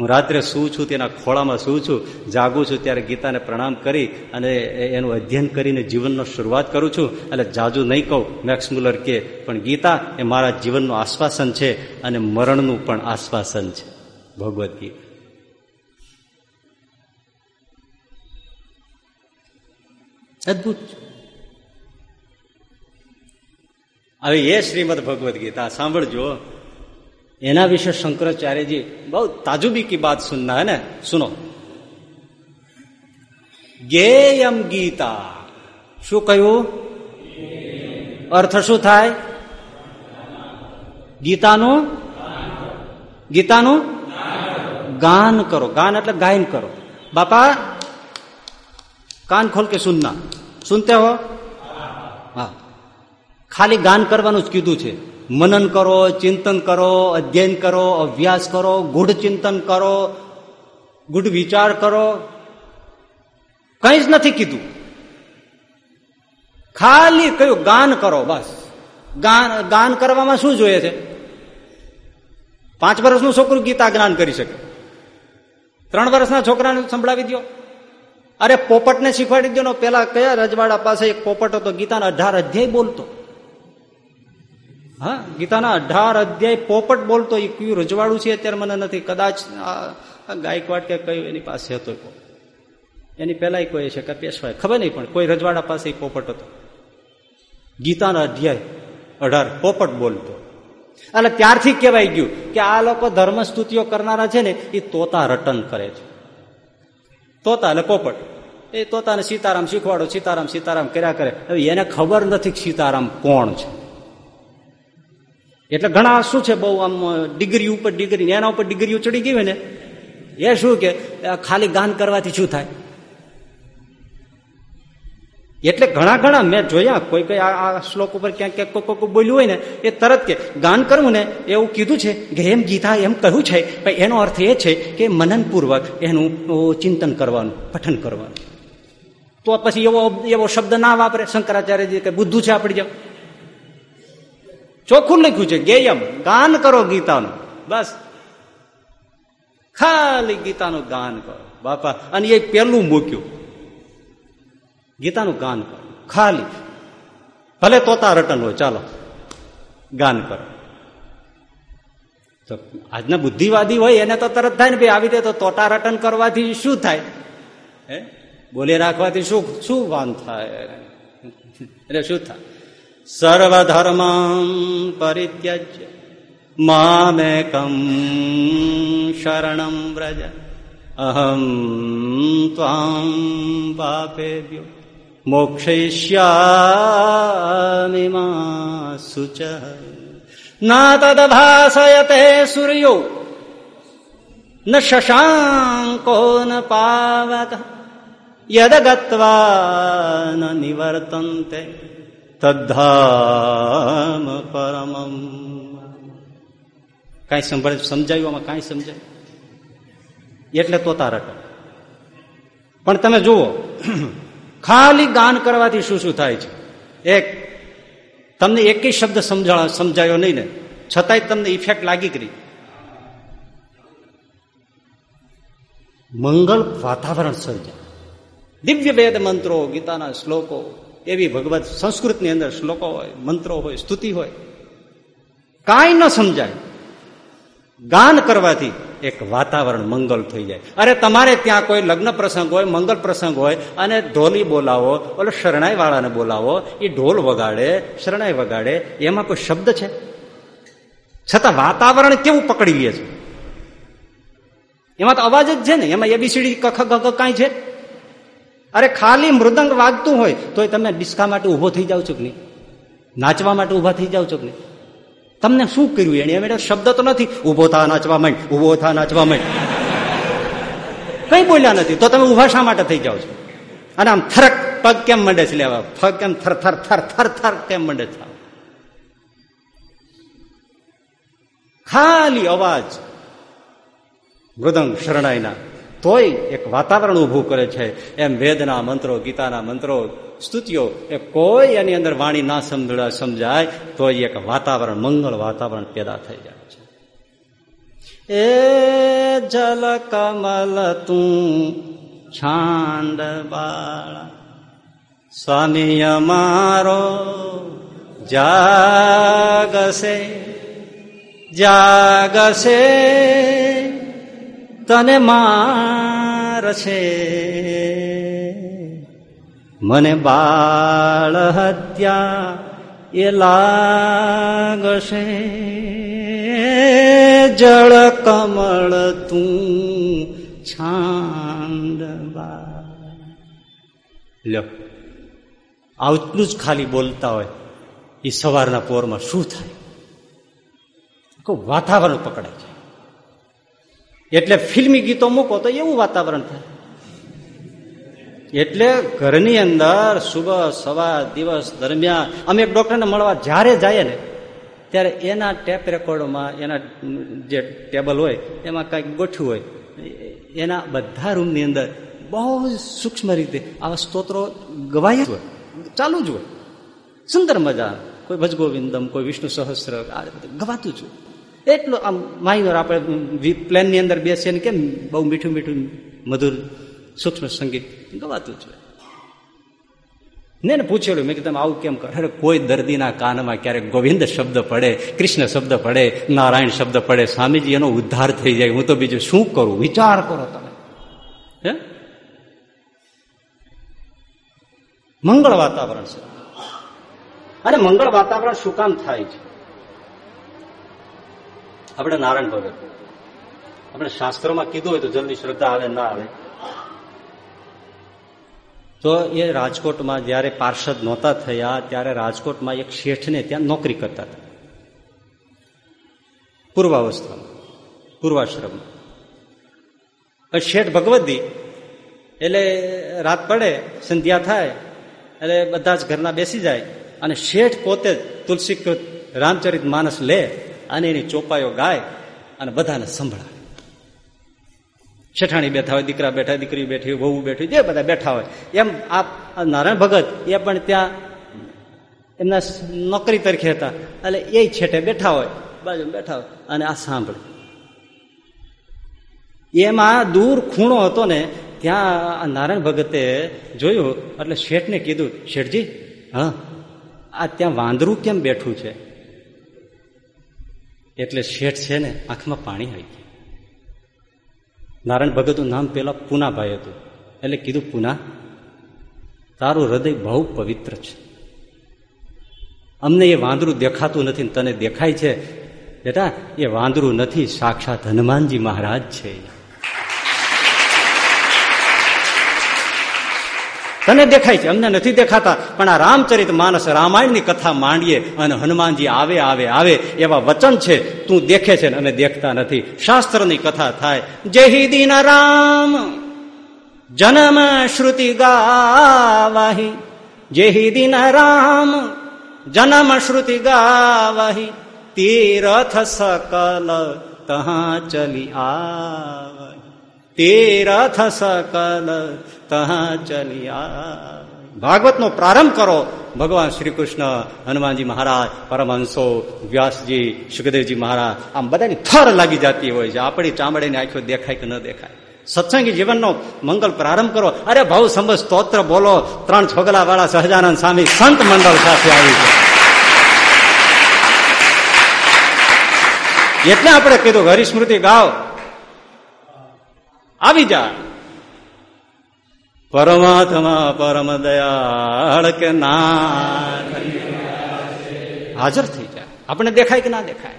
હું રાત્રે શું છું, તેના ખોળામાં શું છું, જાગું છું, ત્યારે ગીતાને પ્રણામ કરી અને એનું અધ્યયન કરીને જીવનનો શરૂઆત કરું છું. એટલે જાજુ નહીં કહું, મેક્સ મુલર કે, પણ ગીતા એ મારા જીવનનું આશ્વાસન છે અને મરણનું પણ આશ્વાસન છે. ભગવદ્ ગીતા. અદભુત હવે એ શ્રીમદ ભગવદ ગીતા સાંભળજો એના વિશે શંકરાચાર્યજી બહુ તાજુબી કી બાત સુનના હે ને સુનો ગેયમ ગીતા શું કહ્યું અર્થ શું થાય ગીતાનું ગીતાનું ગાન કરો ગાન એટલે ગાયન કરો બાપા કાન ખોલ કે સુનના સુનતે હો? હા. ખાલી ગાન કરવાનું જ કીધું છે. મનન કરો, ચિંતન કરો, અધ્યયન કરો, અભ્યાસ કરો, ગુઢ ચિંતન કરો, ગુઢ વિચાર કરો. કઈ જ નથી કીધું. ખાલી કયું ગાન કરો બસ. ગાન ગાન કરવામાં શું જોઈએ છે? પાંચ વર્ષનું છોકરું ગીતા જ્ઞાન કરી શકે. ત્રણ વર્ષના છોકરાને સંભળાવી દો અરે પોપટને શીખવાડી દો પેલા કયા રજવાડા પાસે એક પોપટ હતો? ગીતાના અઢાર અધ્યાય બોલતો. હા, ગીતાના અઢાર અધ્યાય પોપટ બોલતો. એ કયું રજવાડું છે અત્યારે મને નથી. કદાચ ગાયકવાડ કે કયું એની પાસે હતો એની પેલા કોઈ છે, કે પેશવાય. ખબર નહીં પણ કોઈ રજવાડા પાસે પોપટ હતો. ગીતાના અધ્યાય અઢાર પોપટ બોલતો. એટલે ત્યારથી કહેવાય ગયું કે આ લોકો ધર્મ સ્તુતિઓ કરનારા છે ને એ તોતા રટન કરે છે. તોતા એટલે પોપટ. એ તોતાને સીતારામ શીખવાડો, સીતારામ સીતારામ કર્યા કરે. હવે એને ખબર નથી સીતારામ કોણ છે. એટલે ઘણા શું છે, બહુ આમ ડિગ્રી ઉપર ડિગ્રી, એના ઉપર ડિગ્રીઓ ચડી ગઈ હોય ને, એ શું કે ખાલી ગાન કરવાથી શું થાય? એટલે ઘણા ઘણા મેં જોયા, કોઈ કઈ આ શ્લોક ઉપર ક્યાંક ક્યાંક કોઈ કોઈ બોલ્યું હોય ને, એ તરત કે, ગાન કરવું ને, એવું કીધું છે કે, એમ ગીતા એમ કહ્યું છે, પણ એનો અર્થ એ છે કે મનનપૂર્વક એનું ચિંતન કરવાનું, પઠન કરવાનું. તો પછી એવો એવો શબ્દ ના વાપરે શંકરાચાર્યજી કે બુદ્ધું છે આપણી જેમ. ચોખ્ખું લખ્યું છે, ગેયમ, ગાન કરો ગીતાનું. બસ. ખાલી ગીતાનું ગાન કરો. બાપા, અને એ પેલું મૂક્યું. ગીતાનું ગાન કરો. ખાલી. ભલે તોતા રટન હોય, ચાલો. ગાન કરો. તો આજના બુદ્ધિવાદી હોય, એને તો તરત થાય ને ભાઈ, આવી રીતે તો તોટા રટન કરવાથી શું થાય? હે? બોલી રાખવાથી શું શું વાન થાય? એટલે શું થાય? સર્વધર્મ પરિત્યજ્ય. મામેકમ શરણમ વ્રજ. અહમ ત્વામ પાપેભ્યો. મોક્ષયિષ્યામિ મા શુચ. ના તદભાસયતે સૂર્યો. ન શશાંકો ન પાવક યદગત્વા ન નિવર્તન્તે તદ્ધામ પરમમ કાંઈ સંભળ સમજાયું આમાં કાંઈ સમજાય એટલે તોતા રટ પણ તમે જુઓ ખાલી ગાન કરવાથી શું શું થાય છે એક તમને એકેય શબ્દ સમજા સમજાયો નહીં ને છતાંય તમને ઇફેક્ટ લાગી કરી મંગલ વાતાવરણ સર્જા દિવ્ય વેદ મંત્રો ગીતાના શ્લોકો, એવી ભગવત સંસ્કૃતની અંદર શ્લોકો હોય, મંત્રો હોય, સ્તુતિ હોય. કાંઈ ન સમજાય. ગાન કરવાથી એક વાતાવરણ મંગલ થઈ જાય. અરે તમારે ત્યાં કોઈ લગ્ન પ્રસંગ હોય, મંગલ પ્રસંગ હોય, અને ઢોલી બોલાવો, ઓલો શરણાઈ વાળાને બોલાવો એ ઢોલ વગાડે, શરણાઈ વગાડે, એમાં કોઈ શબ્દ છે? છતાં વાતાવરણ કેવું પકડી લે છે? એમાં તો અવાજ જ છે ને, એમાં એબીસીડી કખ ગખ કાંઈ છે? અરે ખાલી મૃદંગ વાગતું હોય તો તમે ડિસ્કા માટે ઊભો થઈ જાવ છો કે નહીં? નાચવા માટે ઊભા થઈ જાવ છો કે નહીં? તમને શું કર્યું એને એમ શબ્દ તો નથી ઊભો થા, નાચવા માંડ ઊભો થા, નાચવા માંડ. કઈ બોલ્યા નથી, તો તમે ઊભા શા માટે થઈ જાઓ છો? અને આમ થરક, પગ કેમ મંડે છે લેવા? પગ કેમ થર થર થર થર થર કેમ મંડે છે? ખાલી અવાજ. મૃદંગ શરણાઈના તોય એક વાતાવરણ ઉભું કરે છે. એમ વેદના મંત્રો, ગીતાના મંત્રો, સ્તુતિઓ, એ કોઈ એની અંદર વાણી ના સમજવા સમજાય તો એક વાતાવરણ, મંગળ વાતાવરણ પેદા થઈ જાય છે. એ જલ કમલ તું છાંડ બાળા સ્વામી અમારો જાગશે જાગશે. તને માર છે મને બાળ હત્યા એ લાગશે. જળ કમળ તું છાંદ લ્યો આટલું જ ખાલી બોલતા હોય, એ સવારના પોરમાં શું થાય? વાતાવરણ પકડાય છે એટલે ફિલ્મી ગીતો મૂકો તો એવું વાતાવરણ થાય. એટલે ઘરની અંદર સુબહ સવાર દિવસ દરમિયાન અમે એક ડોક્ટરને મળવા જ્યારે જઈએ ને, ત્યારે એના ટેપ રેકોર્ડમાં, એના જે ટેબલ હોય, એમાં કંઈક ગોઠ્યું હોય, એના બધા રૂમની અંદર બહુ સૂક્ષ્મ રીતે આવા સ્તોત્રો ગવાય જ હોય, ચાલુ જ હોય. સુંદર મજા કોઈ ભજગોવિંદમ, કોઈ વિષ્ણુ સહસ્ત્ર ગવાતું જ હોય. એટલું આમ માઇનોર આપણે પ્લેનની અંદર બેસીએ ને કેમ બહુ મીઠું મીઠું મધુર સૂક્ષ્મ સંગીત ગવાતું જ ને પૂછેલું, મેં કીધું આવું કેમ કરે? કોઈ દર્દીના કાનમાં ક્યારેક ગોવિંદ શબ્દ પડે, કૃષ્ણ શબ્દ પડે, નારાયણ શબ્દ પડે સ્વામીજી એનો ઉદ્ધાર થઈ જાય. હું તો બીજું શું કરું? વિચાર કરો તમે. હે? મંગળ વાતાવરણ છે. અરે, મંગળ વાતાવરણ શું કામ થાય છે? આપણે નારાયણ ભગત. આપણે શાસ્ત્રોમાં કીધું હોય તો જલ્દી શ્રદ્ધા આવે, ના આવે. તો એ રાજકોટમાં જયારે પાર્ષદ નહોતા થયા, ત્યારે રાજકોટમાં એક શેઠને ત્યાં નોકરી કરતા હતા. પૂર્વાવસ્થામાં, પૂર્વાશ્રમમાં. શેઠ ભગવતી એટલે રાત પડે, સંધ્યા થાય, એટલે બધા જ ઘરના બેસી જાય, અને શેઠ પોતે તુલસીકૃત રામચરિત માનસ લે અને એની ચોપાઈઓ ગાય અને બધાને સંભળાવે. શેઠાણી બેઠા હોય, દીકરા બેઠા દીકરી બેઠી હોય, વહુ બેઠી જે બધા બેઠા હોય, એમ આ નારાયણ ભગત, એ પણ ત્યાં એમના નોકરી તરીકે હતા. એટલે એ છેટે બેઠા હોય બાજુ બેઠા હોય, અને આ સાંભળે. એમાં દૂર ખૂણો હતો ને, ત્યાં નારાયણ ભગતે જોયું, એટલે શેઠને કીધું, શેઠજી, હા, આ ત્યાં વાંદરું કેમ બેઠું છે? એટલે શેઠ છે ને, આંખમાં પાણી આવી ગયું. નારાયણ ભગતનું નામ પેલા પૂનાભાઈ હતું. એટલે કીધું, પૂના, તારું હૃદય બહુ પવિત્ર છે. અમને એ વાંદરું દેખાતું નથી તને દેખાય છે? બેટા, એ વાંદરું નથી, સાક્ષાત હનુમાનજી મહારાજ છે. તને દેખાય છે, અમને નથી દેખાતા, પણ આ રામચરિત માનસ રામાયણની કથા માંડીએ અને હનુમાનજી આવે આવે આવે, એવા વચન છે, તું દેખે છે અને દેખતા નથી. શાસ્ત્રની કથા થાય જય દિન રામ, જનમ શ્રુતિ ગાવાહી. જય દિન રામ, જનમ શ્રુતિ ગાવાહી. તીરથ સકલ તહા ચલી આવાહી તીરથ સકલ તહા ચલિયા ભાગવતનો પ્રારંભ કરો ભગવાન શ્રી કૃષ્ણ હનુમાનજી મહારાજ પરમહંસો વ્યાસજી સુખદેવજી મહારાજ આમ બધાની થર લાગી જતી હોય છે. આપણી ચામડીની આંખો દેખાય કે ન દેખાય? સત્સંગી જીવનનો મંગલ પ્રારંભ કરો. અરે ભાવ સંબંધ સ્તોત્ર બોલો. ત્રણ છોગલા વાળા સહજાનંદ સ્વામી સંત મંડળ સાથે આવી છે એટલે આપણે કીધું, હરિસ્મૃતિ ગાવ. આવી જા. પરમાત્મા પરમ દયાળ કે ના હાજર થઈ જાય આપણે દેખાય કે ના દેખાય?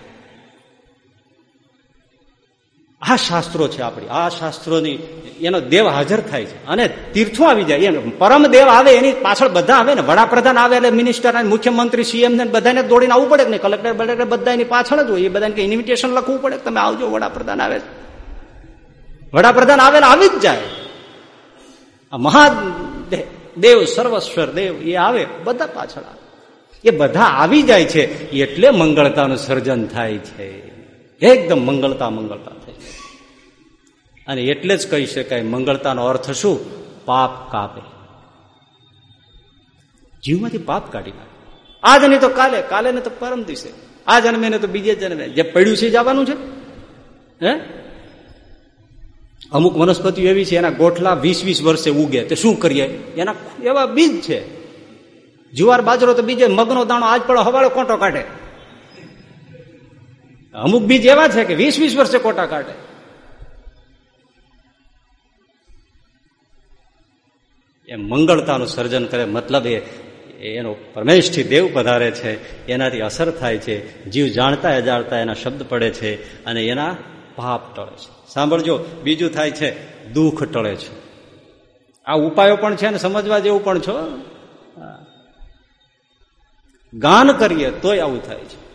આ શાસ્ત્રો છે આપણી. આ શાસ્ત્રોની એનો દેવ હાજર થાય છે. અને તીર્થો આવી જાય. એમ પરમ દેવ આવે, એની પાછળ બધા આવે ને. વડાપ્રધાન આવે એટલે મિનિસ્ટર મુખ્યમંત્રી સીએમ ને બધાને દોડીને આવવું પડે ને કલેક્ટર બલેક્ટર બધા એની પાછળ જ હોય. એ બધાને ઇન્વિટેશન લખવું પડે તમે આવજો, વડાપ્રધાન આવે. વડાપ્રધાન આવે ને આવી જ જાય. આ મહા દેવ, સર્વસ્વર દેવ, એ આવે, બધા પાછળ આવે. એ બધા આવી જાય છે, એટલે મંગળતાનું સર્જન થાય છે. એકદમ મંગળતા મંગળતા થાય અને એટલે જ કહી શકાય, મંગળતાનો અર્થ શું? પાપ કાપે. જીવમાંથી પાપ કાઢી નાખે. આજ નહીં તો કાલે કાલે ને તો પરમ દિવસે. આ જન્મે ને તો બીજે જન્મે. જે પડ્યું છે જવાનું છે. હે? અમુક વનસ્પતિઓ એવી છે, એના ગોઠલા વીસ વીસ વર્ષે ઉગે. તો શું કરીએ? એના એવા બીજ છે. જુવાર બાજરો તો બીજે મગનો દાણો આજ પડો હવાળો કોટો કાઢે. અમુક બીજ એવા છે કે વીસ વીસ વર્ષે કોટા કાઢે. એ મંગળતાનું સર્જન કરે, મતલબ એ, એનો પરમેશથી દેવ પધારે છે, એનાથી અસર થાય છે, જીવ જાણતા અજાણતા એના શબ્દ પડે છે, અને એના પાપ ટળે છે. સાંભળજો, બીજું થાય છે, દુઃખ ટળે છે. આ ઉપાયો પણ છે ને સમજવા જેવું પણ છો? ગાન કરીએ તોય આવું થાય છે.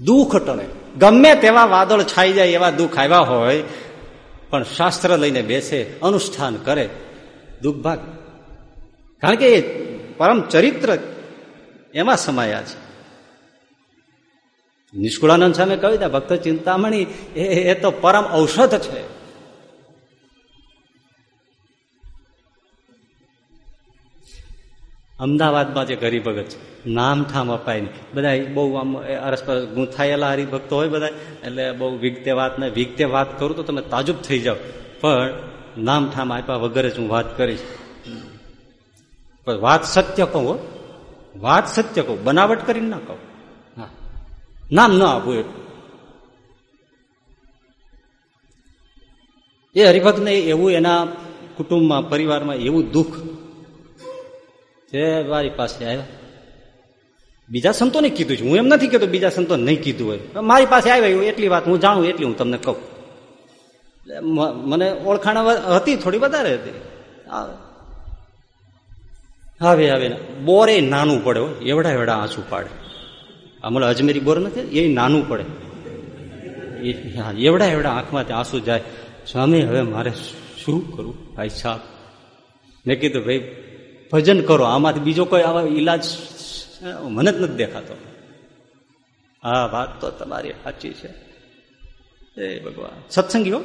દુઃખ ટળે. ગમે તેવા વાદળ છાઈ જાય એવા દુઃખ આવ્યા હોય, પણ શાસ્ત્ર લઈને બેસે, અનુષ્ઠાન કરે દુઃખ ભાગ કારણ કે એ પરમ ચરિત્ર એમાં સમાયા છે. નિષ્કુળાનંદ સામે કહ્યું હતા ભક્ત ચિંતામણી, એ તો પરમ ઔષધ છે. અમદાવાદમાં જે હરિભગત છે નામઠામ અપાય નહીં. બધા બહુ આમ અરસપરસ ગૂંથાયેલા હરિભક્તો હોય બધા એટલે બહુ વિગતે વાત ને વિગતે વાત કરું તો તમે તાજુબ થઈ જાઓ. પણ નામઠામ આપ્યા વગર જ હું વાત કરીશ. પણ વાત સત્ય કહું વાત સત્ય કહું. બનાવટ કરીને ના કહું. નામ ન આપવું એટલું એ હરિભક્તને એવું એના કુટુંબમાં, પરિવારમાં એવું દુઃખ જે મારી પાસે આવ્યા. બીજા સંતોને કીધું છે. હું એમ નથી કહેતો બીજા સંતો નહીં કીધું હોય. મારી પાસે આવ્યા એટલી વાત હું જાણું એટલી હું તમને કહું. મને ઓળખાણ હતી થોડી વધારે હતી. હવે હવે બોરે નાનું પડે એવડા એવડા આંસુ પાડે. અમલ અજમેરી બોર નથી? એ નાનું પડે. એવડા એવડા આંખમાંથી આંસુ જાય. સ્વામી હવે મારે શું કરું? ભાઈ સાહેબ. મેં કીધું, ભાઈ, ભજન કરો. આમાંથી બીજો કોઈ આવા ઈલાજ, મને જ નથી દેખાતો. હા વાત તો તમારી સાચી છે. એ ભગવાન. સત્સંગીઓ હો.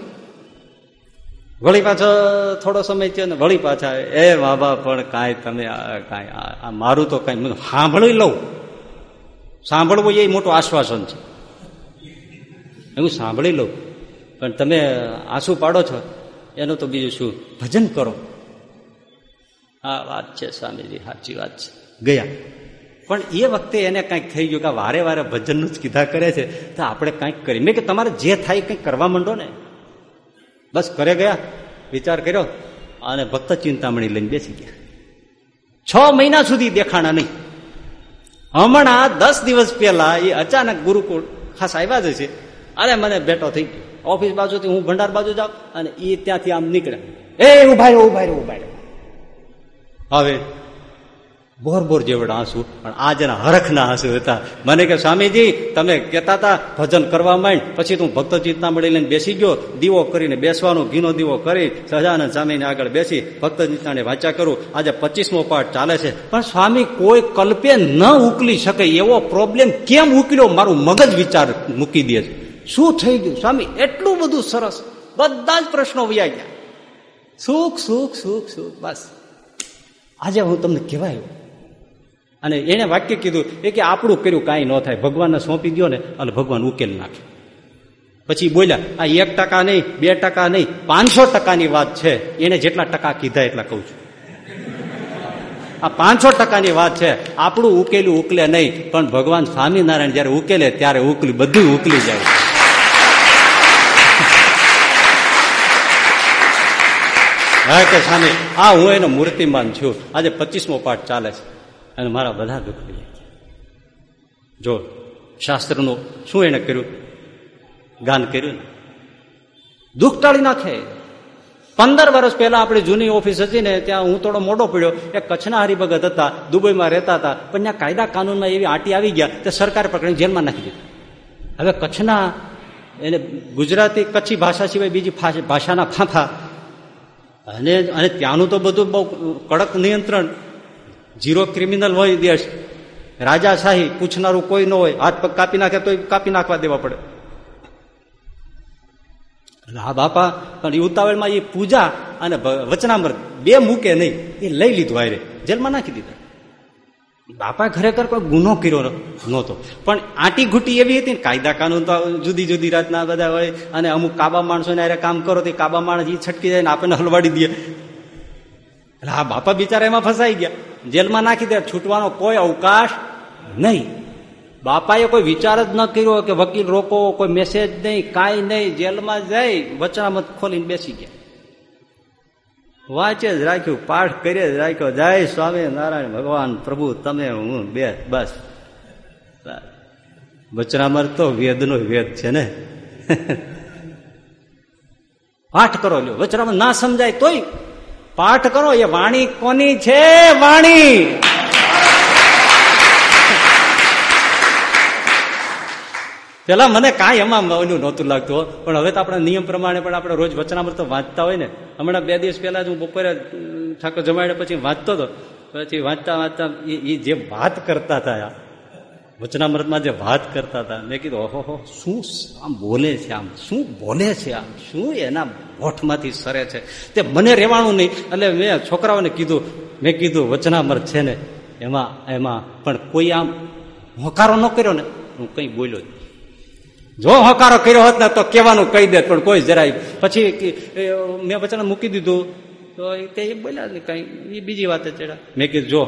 વળી પાછો થોડો સમય થયો ને વળી પાછા. એ બાબા પણ કાંઈ તમે કાંઈ મારું તો કાંઈ સાંભળી લઉં. સાંભળવું એ મોટું આશ્વાસન છે. હું સાંભળી લઉં પણ તમે આંસુ પાડો છો, એનું તો બીજું શું? ભજન કરો. હા વાત છે સ્વામીજી, સાચી વાત છે. ગયા. પણ એ વખતે એને કંઈક થઈ ગયું કે વારે વારે ભજનનું જ કીધા કરે છે, તો આપણે કંઈક કરી મેં કે તમારે જે થાય કંઈક કરવા માંડો ને. બસ કરે ગયા, વિચાર કર્યો, અને ભક્ત ચિંતામણી લઈને બેસી ગયા. છ મહિના સુધી દેખાણા નહીં. હમણાં દસ દિવસ પહેલા એ અચાનક ગુરુકુળ ખાસ આવ્યા જ છે. અરે મને બેટો થઈ ગયો. ઓફિસ બાજુથી હું ભંડાર બાજુ જાઉં અને એ ત્યાંથી આમ નીકળે. એ ઊભા રહ્યો ઊભા રહ્યો ઊભા રહ્યો. હવે બોર બોર જેવડા આંસુ, પણ આ જેના હરખના આંસુ હતા. મને કે, સ્વામીજી, તમે કહેતા હતા ભજન કરવા માંડ, પછી તું ભક્ત ચિંતામણી લઈને બેસી ગયો. દીવો કરીને બેસવાનો, ઘીનો દીવો કરી સહજાનંદ સ્વામીને આગળ બેસી, ભક્ત ચિંતાને વાંચા કરું. આજે પચીસમો પાઠ ચાલે છે. પણ સ્વામી, કોઈ કલ્પે ન ઉકલી શકે, એવો પ્રોબ્લેમ કેમ ઉકલ્યો? મારું મગજ વિચાર મૂકી દે છે. શું થઈ ગયું? સ્વામી, એટલું બધું સરસ. બધા જ પ્રશ્નો વ્યા ગયા. સુખ સુખ સુખ સુખ, બસ. આજે હું તમને કહેવાયું અને એને વાક્ય કીધું એ કે આપણું કર્યું કાંઈ ન થાય. ભગવાનને સોંપી દો ને અને ભગવાન ઉકેલ નાખે. પછી બોલ્યા, આ એક ટકા નહીં, બે ટકા નહીં, પાંચસો ટકાની વાત છે. એને જેટલા ટકા કીધા એટલા કહું છું. આ પાંચસો ટકાની વાત છે. આપણું ઉકેલું ઉકલે નહીં, પણ ભગવાન સ્વામિનારાયણ જયારે ઉકેલે ત્યારે ઉકલી બધું ઉકલી જાય. હા કે સ્વામી, આ હું એનો મૂર્તિમાન છું. આજે પચીસમો પાઠ ચાલે છે. અને મારા બધા દુઃખ જો શાસ્ત્રનું શું એને કર્યું? ગાન કર્યું ને? દુઃખ ટાળી નાખે. પંદર વર્ષ પહેલા આપણી જૂની ઓફિસ હતી ને, ત્યાં હું થોડો મોટો પડ્યો. એ કચ્છના હરિભગત હતા, દુબઈમાં રહેતા હતા, પણ ત્યાં કાયદા કાનૂનમાં એવી આંટી આવી ગયા, તે સરકારે પકડીને જેલમાં નાખી દીધા. હવે કચ્છના, એને ગુજરાતી કચ્છી ભાષા સિવાય બીજી ભાષાના ફાંફા. અને અને ત્યાંનું તો બધું બહુ કડક નિયંત્રણ. ઝીરો ક્રિમિનલ હોય દેશ રાજાશાહી પૂછનારું કોઈ ન હોય, હાથ પગ કાપી નાખે તો કાપી નાખવા દેવા પડે. હા બાપા, પણ એ ઉતાવળમાં એ પૂજા અને વચનામૃત બે મૂકે નહીં, એ લઈ લીધું આયરે જેલમાં નાખી દીધા. બાપા ખરેખર કોઈ ગુનો કર્યો નહોતો. પણ આટી ઘૂટી એવી હતી ને, કાયદા કાનૂન તો જુદી જુદી રાતના બધા હોય અને અમુક કાબા માણસો ને કામ કરો તો કાબા માણસ એ છટકી જાય ને આપણને હલવાડી દે. હા બાપા બિચારા એમાં ફસાઈ ગયા. જેલમાં નાખી દે, છૂટવાનો કોઈ અવકાશ નહીં. બાપાએ કોઈ વિચાર જ ન કર્યો કે વકીલ રોકો, કોઈ મેસેજ નહીં, કાંઈ નહીં, જેલમાં જઈ વચનામત ખોલીને બેસી ગયા. વાંચે જ રાખ્યું, પાઠ કરીએ જ રાખ્યો, જય સ્વામી નારાયણ ભગવાન, પ્રભુ તમે, હું બે, બસ. વચનામર તો વેદનો વેદ છે ને. પાઠ કરો લ્યો વચનામર ના સમજાય તોય પાઠ કરો, એ વાણી કોની છે? વાણી. પેલા મને કાંઈ એમાં એનું નહોતું લાગતું પણ હવે તો આપણા નિયમ પ્રમાણે પણ આપણે રોજ વચનામૃત વાંચતા હોય ને. હમણાં બે દિવસ પહેલા જ હું બપોરે ઠાકોર જમાડ્યા પછી વાંચતો હતો. પછી વાંચતા વાંચતા એ જે વાત કરતા હતા વચનામૃતમાં જે વાત કરતા હતા, મેં કીધું, ઓહો શું આમ બોલે છે આમ? શું બોલે છે આમ? શું એના હોઠમાંથી સરે છે. તે મને રહેવાનું નહીં. એટલે મેં છોકરાઓને કીધું, મેં કીધું વચનામર છે ને, એમાં એમાં, પણ કોઈ આમ હોકારો ન કર્યો ને? હું કઈ બોલ્યો જ જો હોકારો કર્યો હોત ને, તો કહેવાનું કહી દે પણ કોઈ જરાય. પછી મેં વચન મૂકી દીધું. તો તે બોલ્યા ને કઈ. એ બીજી વાત ચડ્યા. મેં કીધું, જો,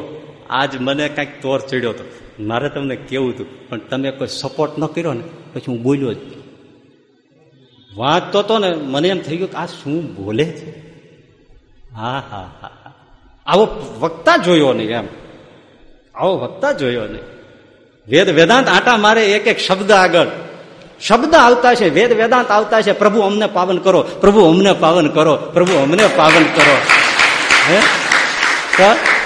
આજ મને કંઈક તોર ચડ્યો હતો મારે તમને કેવું હતું, પણ તમે કોઈ સપોર્ટ ન કર્યો ને? પછી હું બોલ્યો જ વાંચતો તો ને મને એમ થઈ ગયું કે આ શું બોલે છે? હા હા હા આવો વક્તા જોયો નહીં એમ. આવો વક્તા જોયો નહીં. વેદ વેદાંત આટા મારે એક એક શબ્દ આગળ. શબ્દ આવતા છે, વેદ વેદાંત આવતા છે, પ્રભુ અમને પાવન કરો, પ્રભુ અમને પાવન કરો, પ્રભુ અમને પાવન કરો. હે?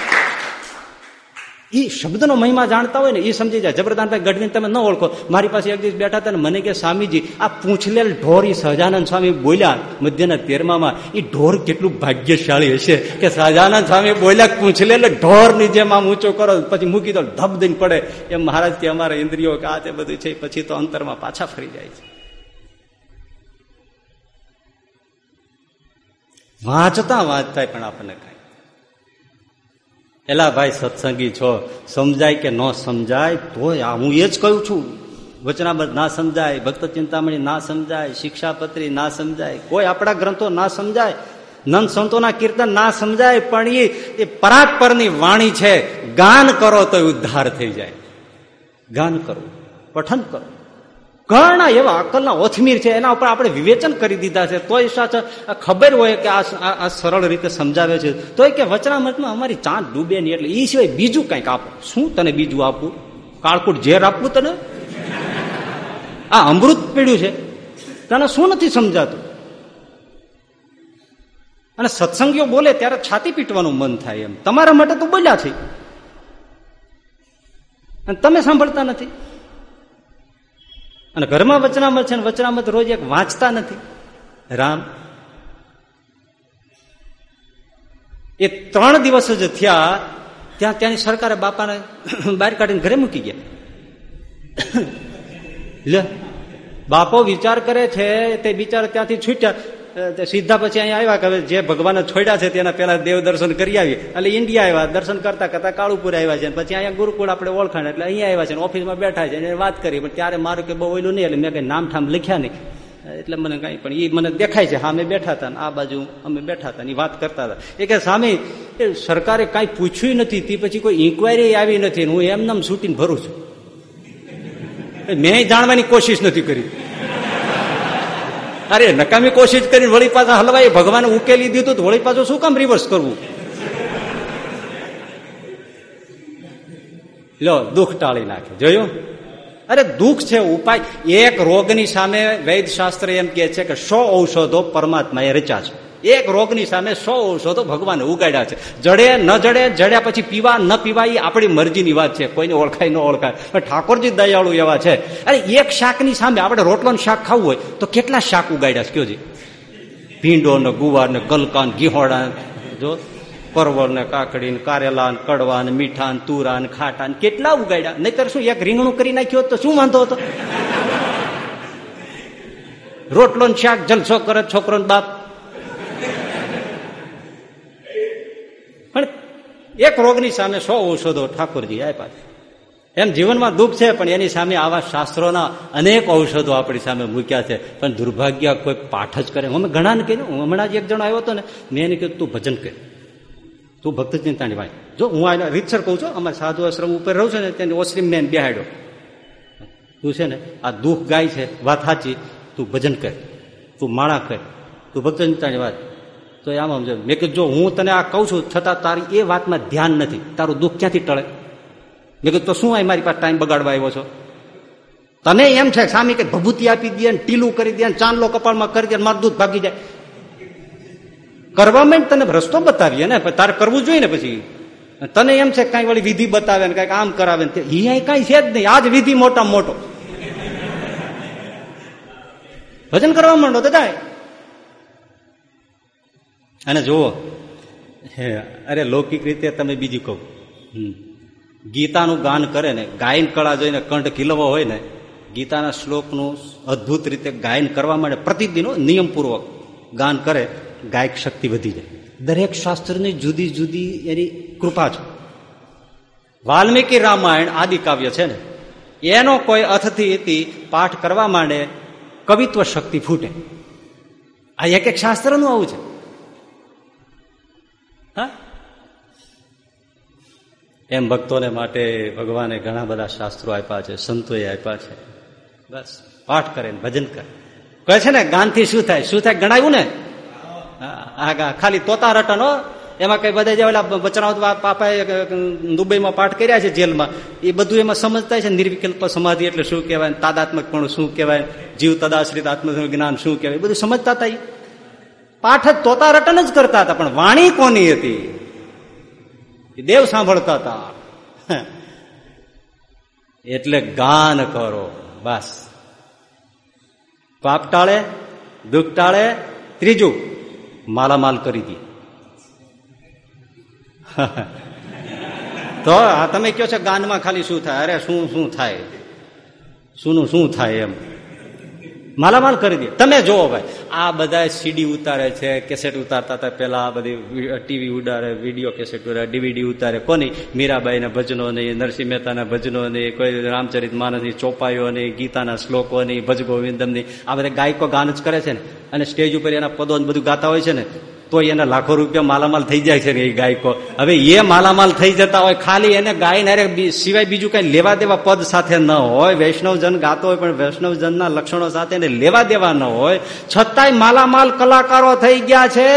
એ શબ્દનો મહિમા જાણતા હોય ને એ સમજી જાય. જબરદાનભાઈ ગઢવીને તમે ન ઓળખો. મારી પાસે એક દિવસ બેઠા હતા ને, મને કે, સ્વામીજી, આ પૂંછલેલ ઢોર એ સહજાનંદ સ્વામી બોલ્યા મધ્યના તેરમામાં એ ઢોર કેટલું ભાગ્યશાળી હશે કે સહજાનંદ સ્વામી બોલ્યા પૂંછલેલ ઢોરની જેમ આમ ઊંચો કરો. પછી મૂકી દો, ધબ દઈને પડે. એમ મહારાજ કે, અમારા ઇન્દ્રિયો કે આ તે બધું છે, પછી તો અંતરમાં પાછા ફરી જાય છે. વાંચતા વાંચતા પણ આપણને એલા ભાઈ સત્સંગી છો, સમજાય કે ન સમજાય, તોય આ હું એ જ કહું છું. વચનાબદ્ધ ના સમજાય, ભક્ત ચિંતામણી ના સમજાય, શિક્ષાપત્રી ના સમજાય, કોઈ આપણા ગ્રંથો ના સમજાય, નંદ સંતોના કીર્તન ના સમજાય, પણ એ પરાત્પરની વાણી છે. ગાન કરો તો ઉદ્ધાર થઈ જાય. ગાન કરો, પઠન કરો. ઘણા એવા અકલના ઓથમીર છે, એના ઉપર આપણે વિવેચન કરી દીધા છે. તોય સાચ ખબર હોય કે આ સરળ રીતે સમજાવે છે. તોય કે વચનામૃતમાં અમારી ચાંદ ડૂબે નહીં એટલે એ સિવાય બીજું કંઈક આપો. શું તને બીજું આપવું કાળકુટ ઝેર આપવું તને? આ અમૃત પીડ્યું છે. તને શું નથી સમજાતું? અને સત્સંગીઓ બોલે ત્યારે છાતી પીટવાનું મન થાય એમ. તમારા માટે તો બોલ્યા છે. અને તમે સાંભળતા નથી. અને ઘરમાં વચનામત છે વચનામત રોજ એક વાંચતા નથી. રામ, એ ત્રણ દિવસ જ થયા, ત્યાં ત્યાંની સરકારે બાપાને બહાર કાઢીને ઘરે મૂકી ગયા. લે, બાપો વિચાર કરે છે, તે બિચારા ત્યાંથી છૂટ્યા. સીધા પછી અહીંયા આવ્યા કે જે ભગવાને છોડ્યા છે તેના પેલા દેવ દર્શન કરી આવીએ. એટલે ઇન્ડિયા આવ્યા, દર્શન કરતા કરતા કાળુપુર આવ્યા છે પછી અહીંયા ગુરુકુળ આપણે ઓળખાણ, એટલે અહીંયા આવ્યા છે ઓફિસમાં બેઠા છે એને વાત કરી, પણ ત્યારે મારું કે બહુ ઓયલું નહીં, એટલે મેં કઈ નામ ઠામ લખ્યા નહીં. એટલે મને કઈ પણ એ મને દેખાય છે, હા, અમે બેઠા હતા આ બાજુ અમે બેઠા હતા એ વાત કરતા હતા. એ કે સામે એ સરકારે કાંઈ પૂછ્યું નથી, તે પછી કોઈ ઇન્કવાયરી આવી નથી હું એમને શૂટિંગ ભરું છું. મેં જાણવાની કોશિશ નથી કરી. અરે નકામી કોશિશ કરીને વળી પાછા હલવાય ભગવાન ઉકેલી દીધું તો વળી પાછું શું કામ રિવર્સ કરવું? લો, દુઃખ ટાળી નાખે. જોયું? અરે દુઃખ છે, ઉપાય. એક રોગની સામે વૈદશાસ્ત્ર એમ કે છે કે સો ઔષધો પરમાત્માએ રચ્યા છે. એક રોગની સામે સો ઔષધો ભગવાને ઉગાડ્યા છે. જડે ન જડે, જડ્યા પછી પીવા ન પીવા એ આપણી મરજીની વાત છે. કોઈને ઓળખાય ન ઓળખાય. ઠાકોરજી દયાળુ એવા છે. અરે એક શાકની સામે આપણે રોટલાનું શાક ખાવું હોય, તો કેટલા શાક ઉગાડ્યા છે? કયોજી ભીંડો ને ગુવાર ને ગલકા ને ગીહોડા જો? પરવળ ને કાકડી ને કારેલા ને કડવા ને મીઠા ને તુરા ને ખાટા ને કેટલા ઉગાડ્યા? નહીતર શું એક રીંગણું કરી નાખ્યું તો શું વાંધો હતો? રોટલો શાક જલસો કરે, છોકરો બાપ પણ એક રોગની સામે સો ઔષધો ઠાકોરજી આપ્યા છે. એમ જીવનમાં દુઃખ છે, પણ એની સામે આવા શાસ્ત્રોના અનેક ઔષધો આપણી સામે મૂક્યા છે. પણ દુર્ભાગ્ય કોઈ પાઠ જ કરે. અમે ઘણાને કહ્યું હમણાં જ એક જણો આવ્યો હતો ને, મેં એને કીધું, તું ભજન કર. તું ભક્ત ચિંતાની ભાઈ જો હું આ રીતસર કહું છું, અમારે સાધુ આશ્રમ ઉપર રહું છું ને, તેને ઓશ્રીમ મેન બેહાડ્યો. તું છે ને, આ દુઃખ ગાય છે. વાત સાચી. તું ભજન કર. તું માળા કર. તું ભક્ત ચિંતાની વાત તો આમ સમજો મેં કીધું, જો હું તને આ કહું છું, છતાં તારી એ વાતમાં ધ્યાન નથી, તારું દુઃખ ક્યાંથી ટળે? મેં કીધું, તો શું આ મારી પાસે ટાઈમ બગાડવા આવ્યો છો? તને એમ છે, સામે કે ભભૂતિ આપી દે ટીલું કરી દે ચાંદલો કપાળમાં કરી દે મારું દૂધ ભાગી જાય. કરવામાં તને રસ્તો બતાવીએ ને તારે કરવું જોઈએ ને પછી. તને એમ છે કઈ વળી વિધિ બતાવે ને કંઈક આમ કરાવે ને અહીંયા કઈ છે જ નહીં, આજ વિધિ મોટા મોટો. ભજન કરવા માંડો જાય. અને જુઓ અરે લૌકિક રીતે તમે બીજું કહું. ગીતાનું ગાન કરે ને, ગાયન કળા જોઈને કંઠ કિલવો હોય ને, ગીતાના શ્લોકનું અદભુત રીતે ગાયન કરવા માટે પ્રતિદિનો નિયમપૂર્વક ગાન કરે, ગાયક શક્તિ વધી જાય. દરેક શાસ્ત્રની જુદી જુદી એની કૃપા છે. વાલ્મીકી રામાયણ આદિ કાવ્ય છે ને, એનો કોઈ અર્થથી પાઠ કરવા માંડે કવિત્વ શક્તિ ફૂટે. આ એક એક શાસ્ત્રનું આવું છે. હા? એમ ભક્તોને માટે ભગવાને ઘણા બધા શાસ્ત્રો આપ્યા છે, સંતોએ આપ્યા છે. બસ, પાઠ કરે ભજન કરે. કહે છે ને, ગાનથી શું થાય? શું થાય? ગણાયું ને? હા ખાલી તોતા રટનો એમાં કઈ બધા જે ઓલા બચરાઓ પાપાએ દુબઈમાં પાઠ કર્યા છે જેલમાં. એ બધું એમાં સમજતા છે, નિર્વિકલ્પ સમાધિ એટલે શું કહેવાય તાદાત્મક પણ શું કહેવાય, જીવ તદાશ્રિત આત્મ જ્ઞાન શું કહેવાય બધું સમજતા હતા પાઠ જ તોતા રટન જ કરતા હતા, પણ વાણી કોની હતી? દેવ સાંભળતા હતા. એટલે ગાન કરો, બસ. પાપ ટાળે, દુઃખ ટાળે, ત્રીજું, માલામાલ કરી દે. તો આ તમે કહો છો, ગાનમાં ખાલી શું થાય? અરે શું શું થાય? શુંનું શું થાય એમ? માલામાલ કરી દે. તમે જોવો ભાઈ. આ બધા સીડી ઉતારે છે, કેસેટ ઉતારતા હતા પેલા બધી ટીવી ઉડારે, વીડિયો કેસેટ ઉડારે, ડીવીડી ઉતારે. કોની? મીરાબાઈના ભજનો નહીં નરસિંહ મહેતાના ભજનો નહીં કોઈ રામચરિત માનસની ચોપાઈઓ નહીં ગીતાના શ્લોકો નહીં ભજ નહીં આ બધા ગાયકો ગાન જ કરે છે ને. અને સ્ટેજ ઉપર એના પદો બધું ગાતા હોય છે ને. તો એને લાખો રૂપિયા માલામાલ થઈ જાય છે ને એ ગાયકો. હવે એ માલામાલ થઈ જતા હોય, ખાલી એને ગાયને સિવાય બીજું કઈ લેવા દેવા પદ સાથે ન હોય, વૈષ્ણવજન ગાતો હોય, પણ વૈષ્ણવજનના લક્ષણો સાથે એને લેવા દેવા ન હોય, છતાંય માલામાલ કલાકારો થઈ ગયા છે.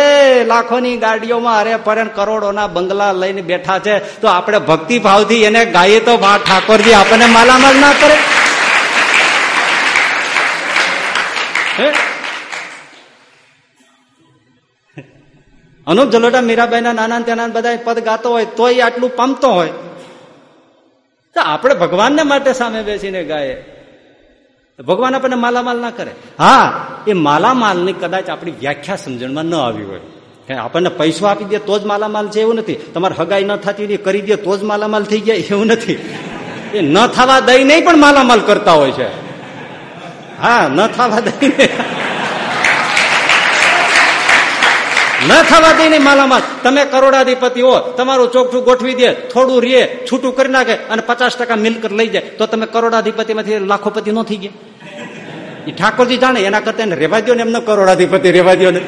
લાખોની ગાડીઓમાં અરે પરે કરોડોના બંગલા લઈને બેઠા છે. તો આપણે ભક્તિભાવથી એને ગાઈએ તો ઠાકોરજી, આપણને માલામાલ ના કરે. અનુપ જલોટા મીરાબાઈના નાના ત્યાંના બધા પદ ગાતો હોય, તોય આટલું પામતો હોય. તો આપણે ભગવાનને માટે સામે બેસીને ગાય ભગવાન આપણને માલામાલ ના કરે. હા, એ માલામાલની કદાચ આપણી વ્યાખ્યા સમજણમાં ન આવી હોય. આપણને પૈસો આપી દે તો જ માલામાલ છે એવું નથી. તમારે હગાઈ ન થતી હોય કરી દે તો જ માલામાલ થઈ જાય એવું નથી. એ ન થવા દઈ નહીં પણ માલામાલ કરતા હોય છે. હા, ન થવા દઈ ન થવા દે ને માલામાલ તમે કરોડાધિપતિ હો તમારું ચોખ્ઠું ગોઠવી દે, થોડું રે, છૂટું કરી નાખે અને પચાસ ટકા મિલકત લઈ જાય, તો તમે કરોડાધિપતિમાંથી લાખોપતિ ન થઈ ગયા. એ ઠાકોરજી જાણે, એના કરતા એને રેવા દો ને એમનો કરોડાધિપતિ રેવા દો ને.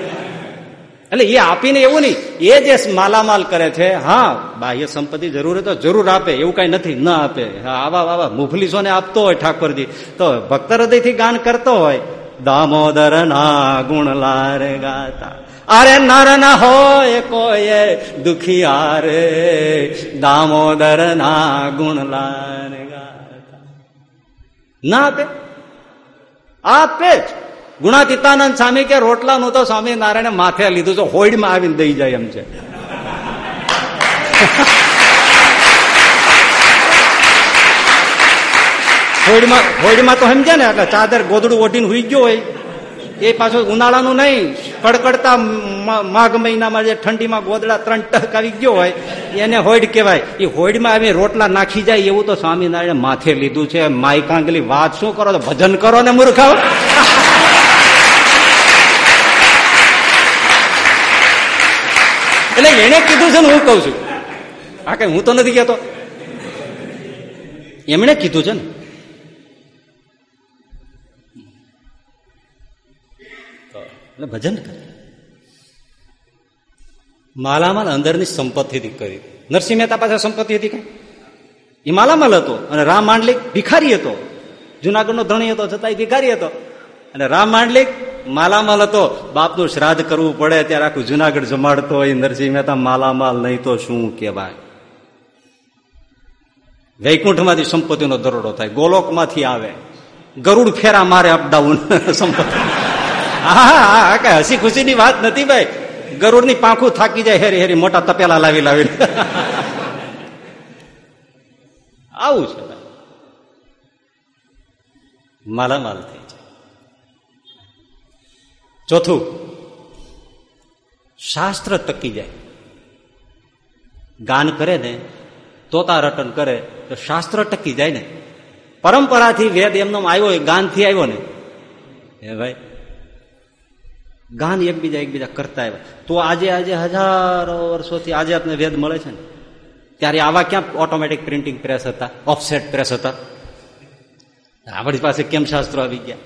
એટલે એ આપીને એવું નહીં, એ જે માલામાલ કરે છે, હા, બાહ્ય સંપત્તિ જરૂર તો જરૂર આપે, એવું કઈ નથી, ન આપે. આવા આવા મુફલીસોને આપતો હોય ઠાકોરજી. તો ભક્ત હૃદયથી ગાન કરતો હોય, દામોદર ના ગુણ લારે ગાતા. અરે નર ના હોય કોઈ દુખિયા રે. દામોદર ના ગુણ લાન ના આપે? આપે જ. ગુણાતીતાનંદ સ્વામી કે રોટલાનું તો સ્વામી નારાયણે માથે લીધું છે હોઈડમાં આવીને દઈ જાય એમ છે. હોઈડમાં હોઈડમાં તો સમજે ને, એટલે ચાદર ગોદડું ઓઢીને હુઈ ગયો હોય. એ પાછું ઉનાળાનું નહીં, કડકડતા માઘ મહિનામાં જે ઠંડીમાં ગોદડા ત્રણ ટક આવી ગયો હોય, એને હોઈડ કહેવાય. એ હોઈડમાં આવી રોટલા નાખી જાય એવું તો સ્વામિનારાયણ માથે લીધું છે. માયકાંગલી વાત શું કરો તો ભજન કરો ને મૂર્ખાઓ એટલે એને કીધું છે ને હું કઉ છું. હા કઈ હું તો નથી કહેતો. એમણે કીધું છે ને. એટલે ભજન કરે. માલામાલ અંદરની સંપત્તિથી કરી નરસિંહ મહેતા પાસે સંપત્તિ હતી કઈ? એ માલામાલ હતો અને રામ માંડલિક ભિખારી હતો. જુનાગઢનો ધણી હતો છતાં ભિખારી હતો. અને રામ માંડલિક માલામાલ હતો. બાપનું શ્રાદ્ધ કરવું પડે, ત્યારે આખું જુનાગઢ જમાડતો હોય. નરસિંહ મહેતા, માલામાલ નહીં તો શું કહેવાય? વૈકુંઠમાંથી સંપત્તિનો દરોડો થાય. ગોલોકમાંથી આવે. ગરુડ ફેરા મારે અપડાઉન સંપત્તિ. હા કઈ હસી ખુશીની વાત નથી ભાઈ. ગરુડની પાંખું થાકી જાય, હેરી હેરી, મોટા તપેલા લાવી લાવી આવું છે માલામાલ થઈ જાય. ચોથું, શાસ્ત્ર ટકી જાય. ગાન કરે ને તોતા રટન કરે, તો શાસ્ત્ર ટકી જાય ને. પરંપરાથી વેદ એમનો આવ્યો ગાનથી આવ્યો ને. હે ભાઈ ગાન એકબીજા એકબીજા કરતા આવ્યા. તો આજે આજે હજારો વર્ષોથી આજે આપણે વેદ મળે છે ને? ત્યારે આવા ક્યાં ઓટોમેટિક પ્રિન્ટિંગ પ્રેસ હતા ઓફસેટ પ્રેસ હતા? આપણી પાસે કેમ શાસ્ત્રો આવી ગયા?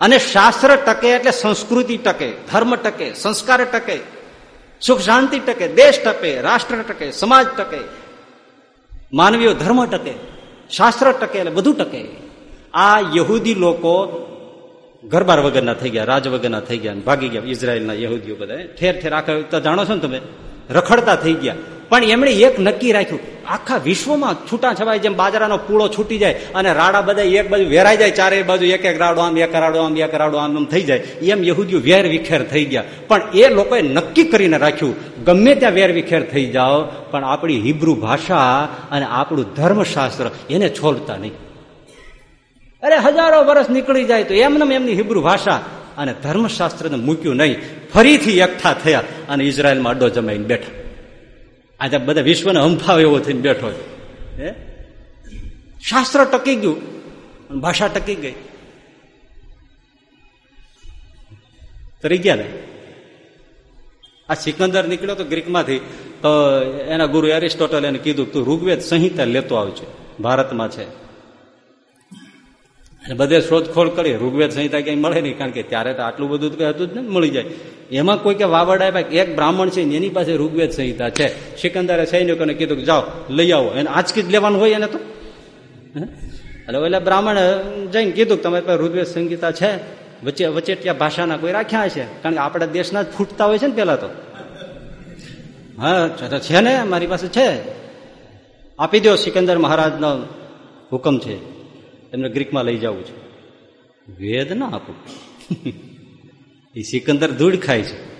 અને શાસ્ત્ર ટકે એટલે સંસ્કૃતિ ટકે, ધર્મ ટકે, સંસ્કાર ટકે, સુખ શાંતિ ટકે, દેશ ટકે, રાષ્ટ્ર ટકે, સમાજ ટકે માનવીય ધર્મ ટકે, શાસ્ત્ર ટકે એટલે બધું ટકે. આ યહૂદી લોકો ઘરબાર વગરના થઈ ગયા, રાજ વગરના થઈ ગયા ભાગી ગયા ઇઝરાયલના યહૂદીઓ બધા ઠેર ઠેર આખા જાણો છો ને તમે? રખડતા થઈ ગયા. પણ એમણે એક નક્કી રાખ્યું, આખા વિશ્વમાં છૂટા છવાય જેમ બાજરાનો પૂળો છૂટી જાય અને રાડા બધા એક બાજુ વેરાઈ જાય ચારે બાજુ એક એક રાડો આમ, એક રાડો આમ, એક રાડો આમ આમ થઈ જાય. એમ યહૂદીઓ વેર વિખેર થઈ ગયા. પણ એ લોકોએ નક્કી કરીને રાખ્યું, ગમે ત્યાં વેર વિખેર થઈ જાઓ, પણ આપણી હિબ્રુ ભાષા અને આપણું ધર્મશાસ્ત્ર એને છોડતા નહીં. અરે હજારો વર્ષ નીકળી જાય તો એમને એમની હિબ્રુ ભાષા. અને ધર્મશાસ્ત્રને મૂક્યું નહીં. ફરીથી એકઠા થયા અને ઇઝરાયલમાં અડ્ડો જમાઈને બેઠા. આજે બધા વિશ્વને હંફાવ એવો થઈને બેઠો હે? શાસ્ત્ર ટકી ગયું. ભાષા ટકી ગઈ. તરી ગયા ને? આ સિકંદર નીકળ્યો તો ગ્રીકમાંથી તો એના ગુરુ એરિસ્ટોટલ એને કીધું તું ઋગ્વેદ સંહિતા લેતો આવજો. ભારતમાં છે. અને બધે શોધખોળ કરી. ઋગ્વેદ સંહિતા ક્યાંય મળે નહીં, કારણ કે ત્યારે તો આટલું બધું કઈ હતું જ ને, મળી જાય. એમાં કોઈ કે વાવડ આવ્યા એક બ્રાહ્મણ છે એની પાસે ઋગ્વેદ સંહિતા છે. સિકંદરે સૈનિકોને કીધું કે જાઓ, લઈ આવો. એને આંચકી જ લેવાનું હોય એને તો. એટલે એટલે બ્રાહ્મણે જઈને કીધું તમારી પાસે ઋગ્વેદ સંહિતા છે. વચ્ચે વચેટિયા ભાષાના કોઈ રાખ્યા છે કારણ કે આપણા દેશના જ ફૂટતા હોય છે ને પેલા તો. હા છે ને, મારી પાસે છે. આપી દો સિકંદર મહારાજનો હુકમ છે. એમને ગ્રીકમાં લઈ જવું છે. વેદ ના આપું. એ સિકંદર ધૂળ ખાય છે.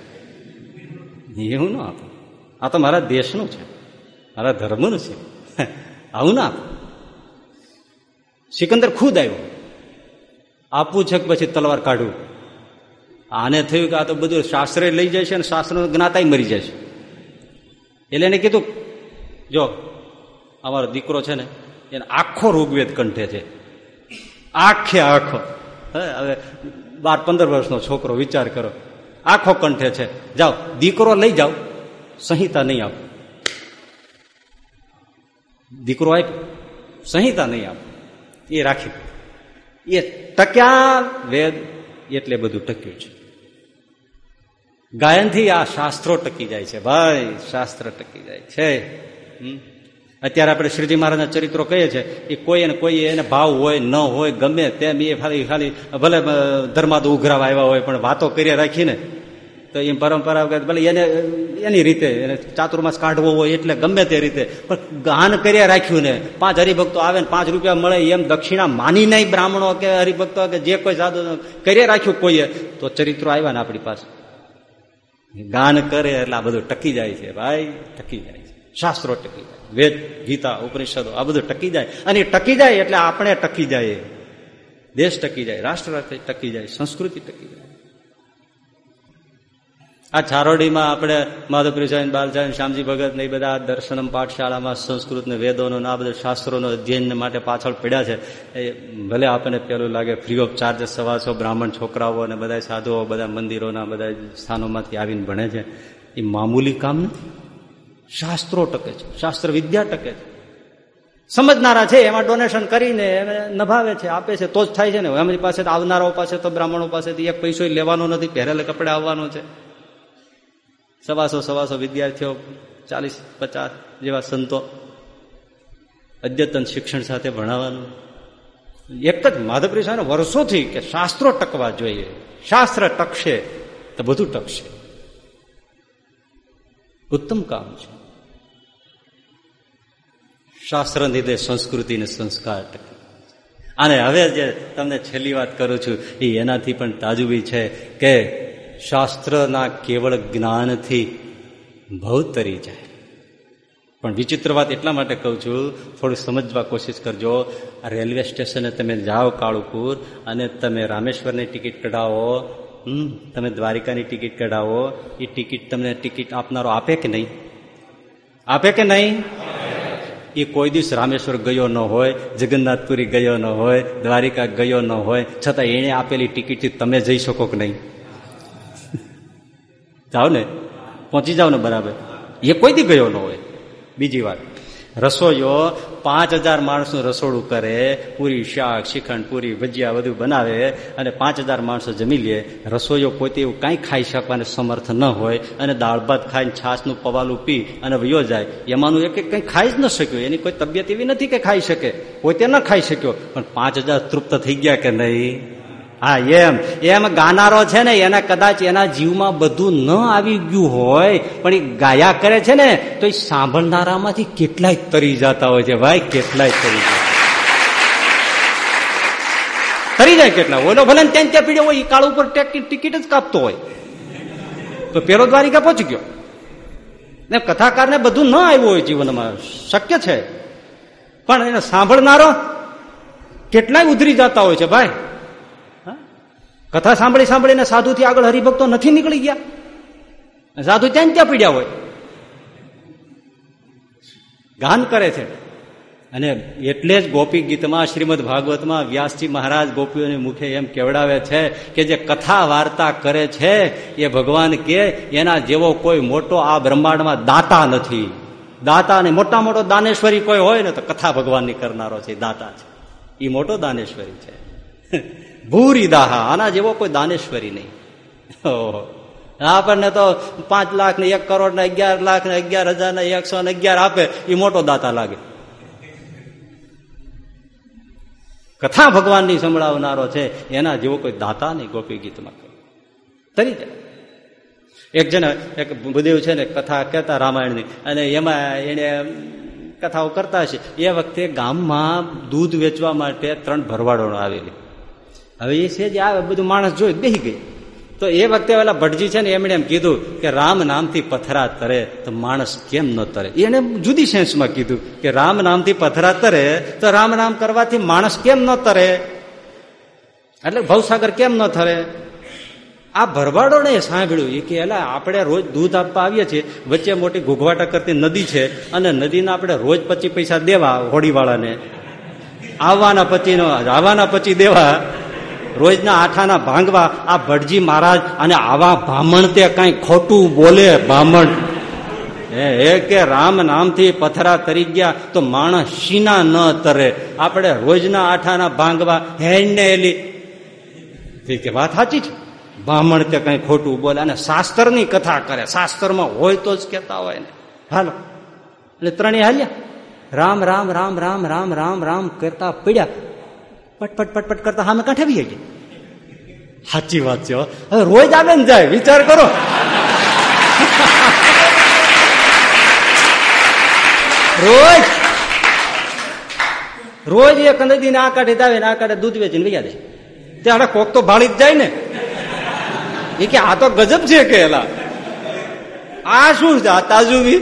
એવું ના આપું. આ તો મારા દેશનું છે. મારા ધર્મનું છે. આવું ના આપું. સિકંદર ખુદ આવ્યો. આપવું છે કે પછી તલવાર કાઢવું? આને થયું કે આ તો બધું શાસ્ત્રે લઈ જાય છે અને શાસ્ત્ર જ્ઞાતાય મરી જાય છે. એટલે એને કીધું, જો, અમારો દીકરો છે ને, એને આખો ઋગ્વેદ કંઠે છે. આખે આખો. હવે બાર, પંદર વર્ષનો છોકરો, વિચાર કરો. આખો કંઠે છે. જાઓ, દીકરો લઈ જાઓ. સંહિતા નહીં આપો. દીકરો આપ્યો. સંહિતા નહીં આપો. એ રાખી એ ટક્યા વેદ એટલે બધું ટક્યું છે. ગાયનથી આ શાસ્ત્રો ટકી જાય છે. ભાઈ, શાસ્ત્ર ટકી જાય છે. અત્યારે આપણે શ્રીજી મહારાજના ચરિત્રો કહીએ છીએ એ કોઈ એને કોઈ એને ભાવ હોય, ન હોય, ગમે તેમ એ ખાલી ખાલી ભલે ધર્માદ ઉઘરાવા આવ્યા હોય, પણ વાતો કરી રાખીને તો એ પરંપરા ભલે એને, એની રીતે, એને ચાતુર્માસ કાઢવો હોય એટલે ગમે તે રીતે, પણ ગાન કર્યા રાખ્યું ને, પાંચ હરિભક્તો આવે ને પાંચ રૂપિયા મળે એમ દક્ષિણા માની નહીં બ્રાહ્મણો કે હરિભક્તો કે જે કોઈ સાધુ કર્યા રાખ્યું કોઈએ, તો ચરિત્રો આવ્યા ને આપણી પાસે. ગાન કરે એટલે આ બધું ટકી જાય છે, ભાઈ, ટકી જાય છે, શાસ્ત્રો ટકી જાય વેદ, ગીતા, ઉપનિષદો, આ બધું ટકી જાય. અને ટકી જાય એટલે આપણે ટકી જાય દેશ ટકી જાય, રાષ્ટ્ર ટકી જાય, સંસ્કૃતિ ટકી જાય. આ ચારોડીમાં આપણે માધવપ્રી સાહેબ શ્યામજી ભગત ને બધા દર્શનમ પાઠશાળામાં સંસ્કૃત ને વેદોનો આ બધા શાસ્ત્રોનો અધ્યયન માટે પાછળ પડ્યા છે. એ ભલે આપણને પેલું લાગે ફ્રી ઓફ ચાર્જ સવાસો બ્રાહ્મણ છોકરાઓ અને બધા સાધુઓ, બધા મંદિરોના બધા સ્થાનોમાંથી આવીને ભણે છે. એ મામૂલી કામ નથી. શાસ્ત્રો ટકે છે, શાસ્ત્ર વિદ્યા ટકે છે. સમજનારા છે, એમાં ડોનેશન કરીને નભાવે છે, આપે છે, તો જ થાય છે ને. એમની પાસે આવનારાઓ પાસે તો બ્રાહ્મણો પાસેથી એક પૈસો લેવાનો નથી, પહેરેલે કપડે આવવાનો છે. સવાસો સવાસો વિદ્યાર્થીઓ, ચાલીસ પચાસ જેવા સંતો અદ્યતન શિક્ષણ સાથે ભણાવવાનું. એક જ માધવપ્રી સાહેબ વર્ષોથી કે શાસ્ત્રો ટકવા જોઈએ. શાસ્ત્ર ટકશે તો બધું ટકશે. ઉત્તમ કામ છે. શાસ્ત્ર લીધે સંસ્કૃતિ ને સંસ્કાર અને હવે જે તમને છેલ્લી વાત કરું છું એ એનાથી પણ તાજુબી છે કે શાસ્ત્રના કેવળ જ્ઞાનથી ભૌતરી જાય. પણ વિચિત્ર વાત એટલા માટે કહું છું, થોડું સમજવા કોશિશ કરજો, રેલવે સ્ટેશને તમે જાઓ કાળુપુર અને તમે રામેશ્વરની ટિકિટ કઢાવો તમે દ્વારિકાની ટિકિટ કઢાવો એ ટિકિટ તમને ટિકિટ આપનારો આપે કે નહીં? આપે કે નહીં? એ કોઈ દિવસ રામેશ્વર ગયો ન હોય, જગન્નાથપુરી ગયો ન હોય, દ્વારિકા ગયો ન હોય, છતાં એણે આપેલી ટિકિટથી તમે જઈ શકો કે નહીં? જાઓ ને, પહોંચી જાઓ ને બરાબર. એ કોઈ દી ગયો ન હોય. બીજી વાત, રસોઈયો પાંચ હજાર માણસનું રસોડું કરે, પૂરી શાક, શ્રીખંડ, પૂરી ભજીયા બધું બનાવે અને પાંચ હજાર માણસો જમી લે રસોઈયો પોતે એવું કાંઈ ખાઈ શકવાને સમર્થ ન હોય અને દાળ ભાત ખાઈને છાસનું પવાલું પી અને વયો જાય. એમાંનું એક કંઈ ખાઈ જ ન શક્યો. એની કોઈ તબિયત એવી નથી કે ખાઈ શકે. પોતે ન ખાઈ શક્યો. પણ પાંચ તૃપ્ત થઈ ગયા કે નહીં? હા, એમ. એમ ગાનારો છે ને, એના કદાચ એના જીવમાં બધું ન આવી ગયું હોય, પણ એ ગાયા કરે છે ને, તો એ સાંભળનારામાંથી કેટલાય તરી જતા હોય છે. ભાઈ, કેટલાય તરી તરી જાય કેટલા ઓલો ભલે ત્યાં ત્યાં પીડ્યો હોય, એ કાળ ઉપર ટિકિટ જ કાપતો હોય. તો પેલો દ્વારિકા પહોંચી ગયો. ને કથાકારને બધું ન આવ્યું હોય જીવનમાં. શક્ય છે. પણ એને સાંભળનારો કેટલાય ઉધરી જતા હોય છે. ભાઈ કથા સાંભળી સાંભળીને સાધુથી આગળ હરિભક્તો નથી નીકળી ગયા. સાધુ ત્યાં ત્યાં પીડ્યા હોય. ગાન કરે છે. અને એટલે જ ગોપી ગીતમાં, શ્રીમદ ભાગવતમાં વ્યાસજી મહારાજ ગોપીઓની મુખે એમ કેવડાવે છે કે જે કથા વાર્તા કરે છે, એ ભગવાન કે એના જેવો કોઈ મોટો આ બ્રહ્માંડમાં દાતા નથી. દાતા ને મોટા મોટો દાનેશ્વરી કોઈ હોય ને તો કથા ભગવાનની કરનારો છે દાતા છે. એ મોટો દાનેશ્વરી છે. ભૂરી દાહા આના જેવો કોઈ દાનેશ્વરી નહીં. આપણને તો પાંચ લાખ ને એક કરોડ ને અગિયાર લાખ ને અગિયાર હજાર ને એકસો ને અગિયાર આપે એ મોટો દાતા લાગે. કથા ભગવાનની સંભળાવનારો છે, એના જેવો કોઈ દાતા નહીં ગોપી ગીતમાં. તરી જાય. એક જણ, એક ભૂદેવ છે ને, કથા કહેતા રામાયણની, અને એમાં એને કથાઓ કરતા છે એ વખતે ગામમાં દૂધ વેચવા માટે ત્રણ ભરવાડો આવેલી. હવે એ છે જે આવે બધું માણસ જોઈ બેસી ગઈ. તો એ વખતે પેલા ભટજી છે ને એમણે એમ કીધું કે રામ નામથી પથરા તરે તો માણસ કેમ ન તરે? એને જુદી સેન્સમાં કીધું કે રામ નામથી પથરા તરે તો રામ નામ કરવાથી માણસ કેમ ન તરે? એટલે ભવસાગર કેમ ન થરે? આ ભરવાડો ને સાંભળ્યું. એ કે એલા આપણે રોજ દૂધ આપવા આવીએ છીએ, વચ્ચે મોટી ઘૂઘવાટા કરતી નદી છે, અને નદીના આપણે રોજ પચી પૈસા દેવા હોડીવાળાને આવવાના પચીનો આવવાના પચી દેવા રોજના આઠાના ભાંગવા, આ ભટજી મહારાજ અને આવા બ્રાહ્મણ તે કઈ ખોટું બોલે બ્રાહ્મણ. હે કે રામ નામથી પથરા તરી ગયા તો માણસ શીના ન તરે. આપણે રોજના આઠાના ભાંગવા હેડને એલી. કે વાત સાચી છે. બ્રાહ્મણ તે કઈ ખોટું બોલે અને શાસ્ત્રની કથા કરે. શાસ્ત્રમાં હોય તો જ કેતા હોય ને. હાલો. એટલે ત્રણેય હાલ્યા. રામ રામ રામ રામ રામ રામ રામ કરતા પડ્યા. પટપટ પટપટ કરતા સામે કાંઠે બી ગયા સાચી વાત છે હવે રોજ આવે ને જાય વિચાર કરો રોજ રોજ એક નદી ને આ કાઢે દાવે ને આ કાંઠે દૂધ વેચીને વૈયા દે ત્યારે કોક તો ભાળી જ જાય ને એ કે આ તો ગજબ છે કે એલા આ શું છે આ તાજુવી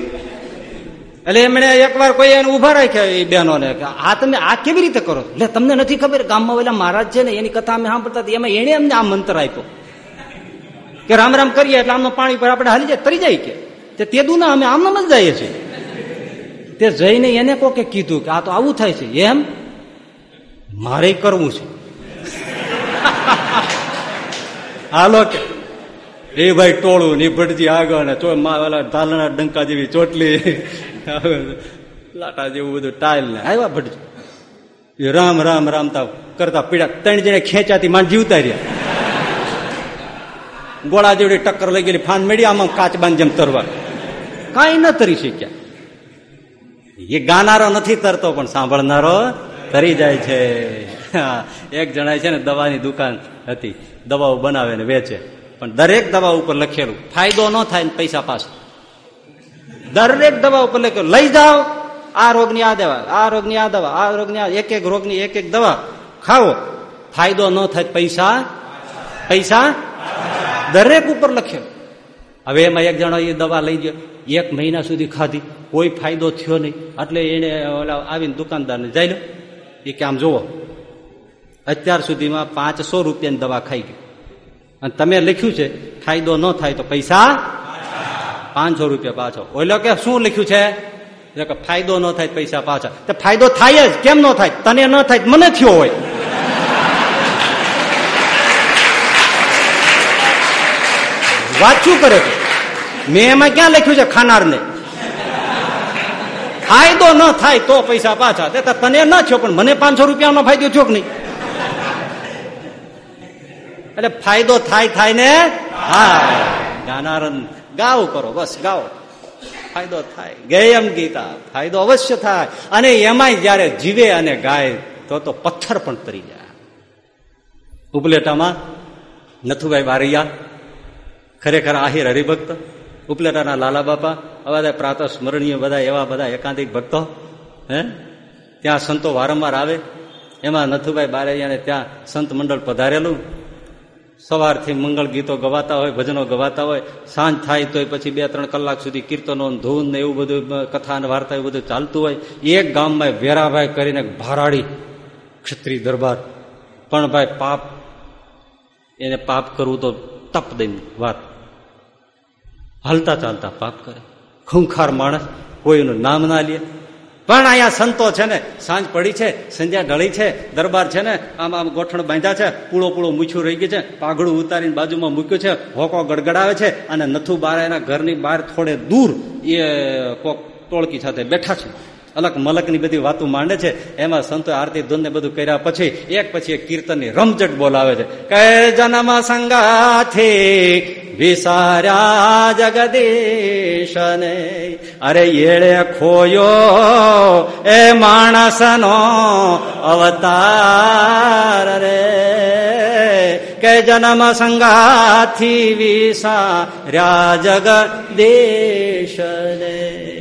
એટલે એમણે એકવાર કોઈ એને ઊભા રાખ્યા એ બહેનોને કે આ તમે આ કેવી રીતે કરો? એટલે તમને નથી ખબર, ગામમાં પેલા મહારાજ છે ને, એની કથા અમે સાંભળતા એમાં એને અમને આ મંત્ર આપ્યો. કે રામ રામ કરીએ એટલે આમનું પાણી પર આપણે હાલી જાય, તરી જાય કે. તે તેદું ના અમે આમનામ જ જઈએ છીએ. તે જઈને એને કોકે કીધું કે આ તો આવું થાય છે. એમ? મારે કરવું છે. હાલો કે. એ ભાઈ ટોળું નિભટજી આગળ ને ધાલના ડંકા જેવી ચોટલી. લાટા જેવું બધું ટાઈલ ને આવ્યા ભટજી. રામ રામ રામ તા કરતા પીડા ત્રણ જણે ખેંચાતી માન જીવતા રહ્યા. ગોળા જેવડી ટક્કર લઈ ગયેલી ફાન મેળી, આમાં બાંધ જેમ તરવા. કાંઈ ન તરી શક્યા. એ ગાનારો નથી તરતો, પણ સાંભળનારો તરી જાય છે. એક જણાય છે ને દવાની દુકાન હતી. દવાઓ બનાવે ને વેચે. પણ દરેક દવા ઉપર લખેલું, ફાયદો ન થાય ને પૈસા પાસ દરેક દવા ઉપર લખ્યો, લઈ જાઓ, આ રોગની આ દવા, આ રોગની આ દવા, આ રોગની આ, એક એક રોગની એક એક દવા ખાઓ. ફાયદો ન થાય, પૈસા પૈસા, દરેક ઉપર લખ્યો. હવે એમાં એક જણા એ દવા લઈ ગયો, એક મહિના સુધી ખાધી, કોઈ ફાયદો થયો નહીં. એટલે એને ઓલા આવીને દુકાનદારને જઈ લો. એ કે આમ જુઓ, અત્યાર સુધીમાં પાંચસો રૂપિયાની દવા ખાઈ ગઈ. અને તમે લખ્યું છે, ફાયદો ન થાય તો પૈસા પાંચસો રૂપિયા પાછો. ઓલો કે, શું લખ્યું છે? કે, ફાયદો ન થાય પૈસા પાછા. તો ફાયદો થાય જ. કેમ ન થાય? તને ન થાય મને થયો હોય. શું કરે મેં એમાં ક્યાં લખ્યું છે ખાનારને? ફાયદો ન થાય તો પૈસા પાછા. તે તને ન થયો, પણ મને પાંચસો રૂપિયાનો ફાયદો થયો કે નહીં? એટલે ફાયદો થાય થાય ને? હા ગાનારન ગાવ કરો, બસ ગાઓ. ફાયદો થાય. ગેયમ ગીતા, ફાયદો અવશ્ય થાય. અને એમાંય જયારે જીવે અને ગાય, તો તો પથ્થર પણ તરી જાય. ઉપલેટામાં નથુભાઈ બારૈયા ખરેખર આહિર હરિભક્ત, ઉપલેટાના લાલા બાપા, આવા પ્રાત સ્મરણીય બધા, એવા બધા એકાંતિક ભક્તો, હે? ત્યાં સંતો વારંવાર આવે. એમાં નથુભાઈ બારૈયાને ત્યાં સંત મંડળ પધારેલું. સવારથી મંગળ ગીતો ગવાતા હોય, ભજનો ગવાતા હોય, સાંજ થાય તો પછી બે ત્રણ કલાક સુધી કીર્તનો, ધૂન ને એવું બધું કથા અને વાર્તા એવું બધું ચાલતું હોય. એક ગામમાં વેરાભાઈ કરીને ભારાડી ક્ષત્રિય દરબાર. પણ ભાઈ પાપ, એને પાપ કરવું તો તપ દઈને વાત. હાલતા ચાલતા પાપ કરે. ખૂંખાર માણસ, કોઈનું નામ ના લે. પણ અહીંયા સંતો છે ને, સાંજ પડી છે, સંધ્યા ઢળી છે, દરબાર છે ને, આમ આમ ગોઠણ બાંધ્યા છે, પૂળો પૂળો મૂછ્યું રહી ગયું છે, પાઘડું ઉતારીને બાજુમાં મૂક્યું છે, હોકો ગડગડાવે છે અને નથુ બાર એના ઘરની બહાર થોડે દૂર એ કોક ટોળકી સાથે બેઠા છે. અલગ મલકની બધી વાતો માંડે છે. એમાં સંતો આરતી ધૂન ને બધું કર્યા પછી એક પછી એક કીર્તનની રમઝટ બોલાવે છે. કે જન્મ સંગાથી વિસાર્યા જગદીશને. અરે એળે ખોયો એ માણસનો અવતાર રે. કે જન્મ સંગાથી વિસાર્યા જગદીશને.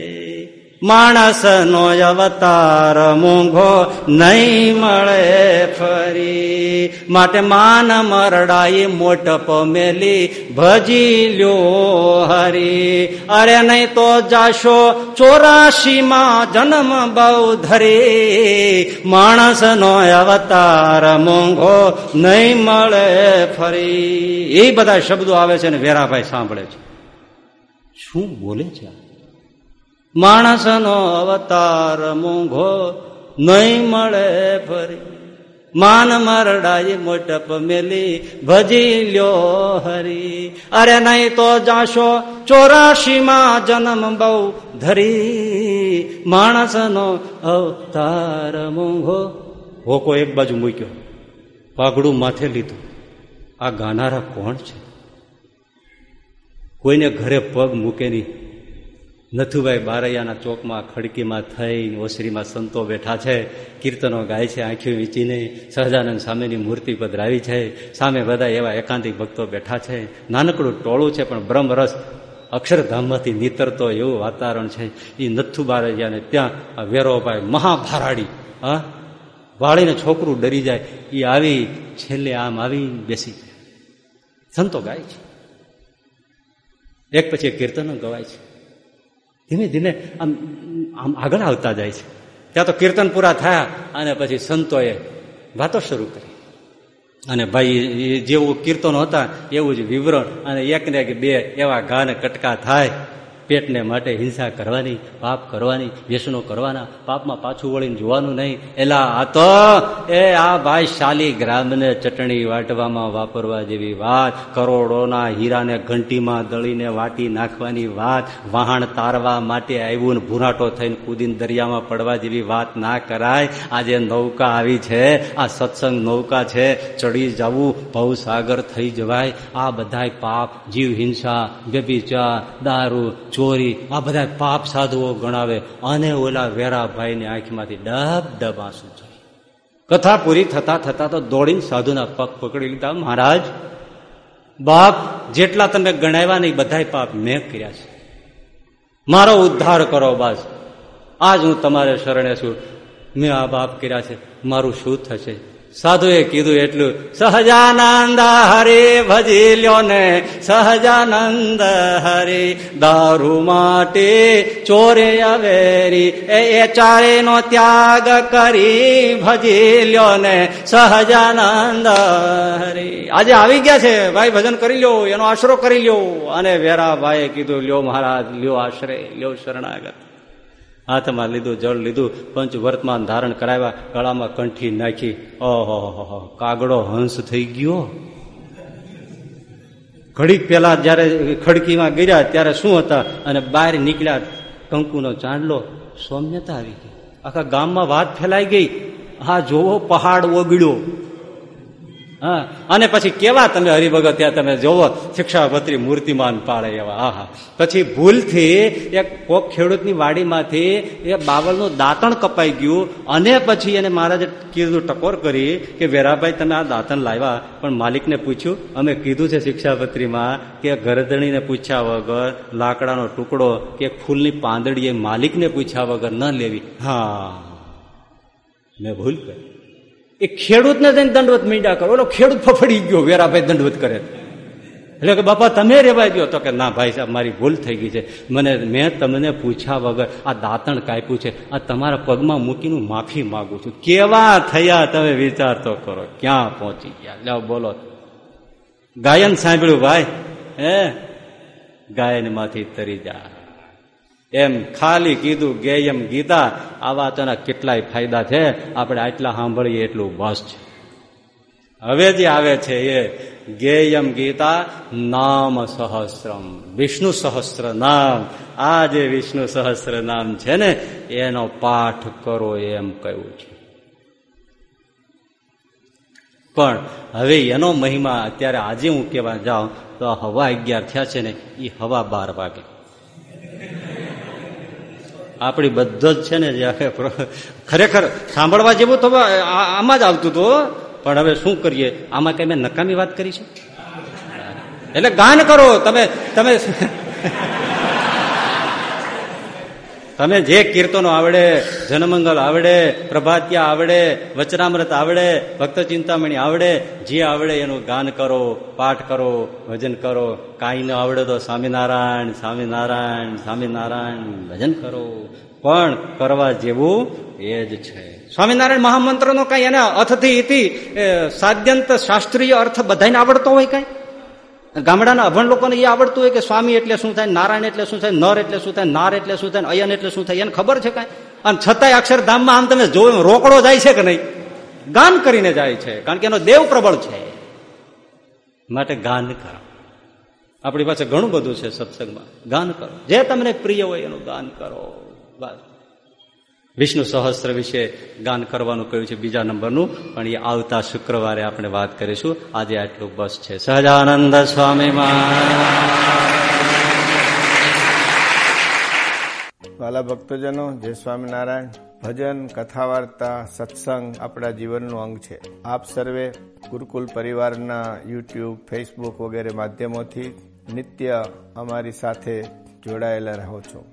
માણસનો અવતાર મોંઘો નહીં મળે ફરી. માટે માન મરડાઈ મોટપ મેલી ભજી લ્યો હરી. અરે નહીં તો જાશો ચોરાશી માં જન્મ બહુ ધરી. માણસનો અવતાર મોંઘો નહીં મળે ફરી. એ બધા શબ્દો આવે છે ને વેરાભાઈ સાંભળે છે. શું બોલે છે માણસનો અવતાર મોંઘો નહીં મળે ફરી. માન મરડાઈ મોટપ મેલી, ભજી લ્યો હરી. અરે નહીં તો જાશો ચોરાશી માં જન્મ બહુ ધરી. માણસનો અવતાર મોંઘો. હોકો એક બાજુ મૂક્યો. પાઘડું માથે લીધું. આ ગાનારા કોણ છે? કોઈને ઘરે પગ મૂકે નહીં નથુભાઈ બારૈયાના ચોકમાં ખડકીમાં થઈને ઓસરીમાં સંતો બેઠા છે, કીર્તનો ગાય છે આંખી વીંચીને સહજાનંદ સામેની મૂર્તિ પધરાવી છે, સામે બધા એવા એકાંતિક ભક્તો બેઠા છે. નાનકડું ટોળું છે, પણ બ્રહ્મરસ અક્ષરધામમાંથી નીતરતો એવું વાતાવરણ છે. એ નથુ બારૈયાને ત્યાં વેરોભાઈ મહાભારાડી, હા, વાળીને છોકરું ડરી જાય એ આવી છેલ્લે આમ આવી બેસી સંતો ગાય છે. એક પછી કીર્તનો ગવાય છે. ધીમે ધીમે આમ આમ આગળ આવતા જાય છે. ત્યાં તો કીર્તન પૂરા થયા અને પછી સંતોએ વાતો શરૂ કરી. અને ભાઈ જેવું કીર્તનો હતા, એવું જ વિવરણ અને એક ને બે એવા ગાને કટકા થાય. પેટને માટે હિંસા કરવાની, પાપ કરવાની, વ્યસનો કરવાના, પાપમાં પાછું વળીને જોવાનું નહીં. એલા આ તો, એ આ ભાઈ શાલી ગ્રામને ચટણી વાટવામાં વાપરવા જેવી વાત, કરોડોના હીરાને ઘંટીમાં દળીને વાટી નાખવાની વાત, વહાણ તારવા માટે આવ્યું ને ભૂરાટો થઈને કૂદીને દરિયામાં પડવા જેવી વાત ના કરાય. આજે નૌકા આવી છે, આ સત્સંગ નૌકા છે, ચડી જવું, ભવસાગર થઈ જવાય. આ બધાય પાપ, જીવ હિંસા, વ્યભિચાર, દારૂ ચોરી, આ બધા પાપ સાધુઓ ગણાવે. અને ઓલા વેરાભાઈની આંખમાંથી ડબ ડબ આંસુ છે કથા પૂરી થતા થતા તો દોડીને સાધુના પગ પકડી લીધા. મહારાજ, બાપ, જેટલા તમે ગણાવ્યા નહીં બધા પાપ મેં કર્યા છે. મારો ઉદ્ધાર કરો બસ આજ હું તમારે શરણે છું. મેં આ બાપ કર્યા છે. મારું શું થશે? સાધુએ કીધું એટલું, સહજાનંદ હરે ભજી લ્યો ને સહજાનંદ હરે, દારૂ માટે ચોરે અવેરી, એ ચારે નો ત્યાગ કરી ભજી લ્યો ને સહજાનંદ હરે. આજે આવી ગયા છે, ભાઈ, ભજન કરી લ્યો, એનો આશરો કરી લ્યો. અને વેરા ભાઈએ કીધું, લ્યો મહારાજ, લ્યો આશરે, લ્યો શરણાગત. હાથમાં લીધું, જળ લીધું પંચ વર્તમાન ધારણ કરાવ્યા, ગળામાં કંઠી નાખી. ઓહો કાગડો હંસ થઈ ગયો. ઘડીક પેલા જયારે ખડકીમાં ગયા ત્યારે શું હતા? અને બહાર નીકળ્યા, કંકુનો ચાંદલો સૌમ્યતા આવી ગઈ. આખા ગામમાં વાત ફેલાઈ ગઈ. હા જોવો, પહાડ ઓગળ્યો. હા. અને પછી કેવા તમે હરિભગત ત્યાં તમે જોવો શિક્ષાપત્રી મૂર્તિમાન પાડે એવા. આહા. પછી ભૂલથી એક કોક ખેડૂતની વાડીમાંથી એ બાવળનું દાંતણ કપાઈ ગયું અને પછી એને મહારાજે કીધું ટકોર કરી કે, વેરાભાઈ, તમે આ દાંતણ લાવ્યા. પણ માલિકને પૂછ્યું, અમે કીધું છે શિક્ષાપત્રીમાં કે ગરદણીને પૂછ્યા વગર, લાકડાનો ટુકડો કે ફૂલની પાંદડી એ માલિકને પૂછ્યા વગર ન લેવી. હા. મેં ભૂલ કરી. એ ખેડૂતને જઈને દંડવત મીંડા કરો. એટલે ખેડૂત ફફડી ગયો, વેરાભાઈ દંડવત કરે. એટલે કે, બાપા, તમે રેવા ગયો તો કે, ના, ભાઈ સાહેબ, મારી ભૂલ થઈ ગઈ છે. મને, મેં તમને પૂછ્યા વગર આ દાંતણ કાપ્યું છે. આ તમારા પગમાં મૂકીને માફી માગું છું. કેવા થયા તમે વિચાર તો કરો. ક્યાં પહોંચી ગયા? લ્યો, બોલો. ગાયન સાંભળ્યું, ભાઈ? હે? ગાયનમાંથી તરી જા. એમ ખાલી કીધું ગેયમ ગીતા. આવા તેના કેટલાય ફાયદા છે. આપણે આટલા સાંભળીએ એટલું બસ છે. હવે જે આવે છે એ ગેયમ ગીતા નામ સહસ્રમ. વિષ્ણુ સહસ્ત્ર નામ. આ જે વિષ્ણુ સહસ્ર નામ છે ને, એનો પાઠ કરો એમ કહ્યું છે. પણ હવે એનો મહિમા અત્યારે આજે હું કહેવા જાઉં, તો હવા અગિયાર થયા છે ને એ હવા બાર વાગે. આપણી બધો જ છે ને જે ખરેખર સાંભળવા જેવું તો આમાં જ આવતું હતું પણ હવે શું કરીએ? આમાં કઈ મેં નકામી વાત કરી છે? એટલે ગાન કરો, તમે તમે તમે જે કીર્તનો આવડે, જનમંગલ આવડે, પ્રભાત્યા આવડે, વચનામૃત આવડે, ભક્ત ચિંતામણી આવડે, જે આવડે એનું ગાન કરો, પાઠ કરો, ભજન કરો. કાંઈ ન આવડે તો સ્વામિનારાયણ સ્વામિનારાયણ સ્વામિનારાયણ, ભજન કરો. પણ કરવા જેવું એ જ છે. સ્વામિનારાયણ મહામંત્રનો કઈ એના અર્થથી સાદ્યંત શાસ્ત્રીય અર્થ બધાને આવડતો હોય કઈ? ગામડાના અભણ લોકોને એ આવડતું હોય કે સ્વામી એટલે શું થાય, નારાયણ એટલે શું થાય, નર એટલે શું થાય, નાર એટલે શું થાય, અયન એટલે શું થાય, એને ખબર છે કાંઈ? અને છતાંય અક્ષરધામમાં આમ તમે જોયું રોકડો જાય છે કે નહીં? ગાન કરીને જાય છે, કારણ કે એનો દેવ પ્રબળ છે. માટે ગાન કરો. આપણી પાસે ઘણું બધું છે સત્સંગમાં. ગાન કરો. જે તમને પ્રિય હોય એનું ગાન કરો. બસ. વિષ્ણુ સહસ્ત્ર વિશે ગાન કરવાનું કહ્યું છે બીજા નંબરનું, પણ એ આવતા શુક્રવારે આપણે વાત કરીશું. આજે આટલું બસ છે. સહજાનંદ સ્વામી વાલા ભક્તજનો, જય સ્વામિનારાયણ. ભજન કથા વાર્તા સત્સંગ આપણા જીવનનું અંગ છે. આપ સર્વે ગુરુકુલ પરિવારના યુટ્યુબ, ફેસબુક વગેરે માધ્યમોથી નિત્ય અમારી સાથે જોડાયેલા રહો છો.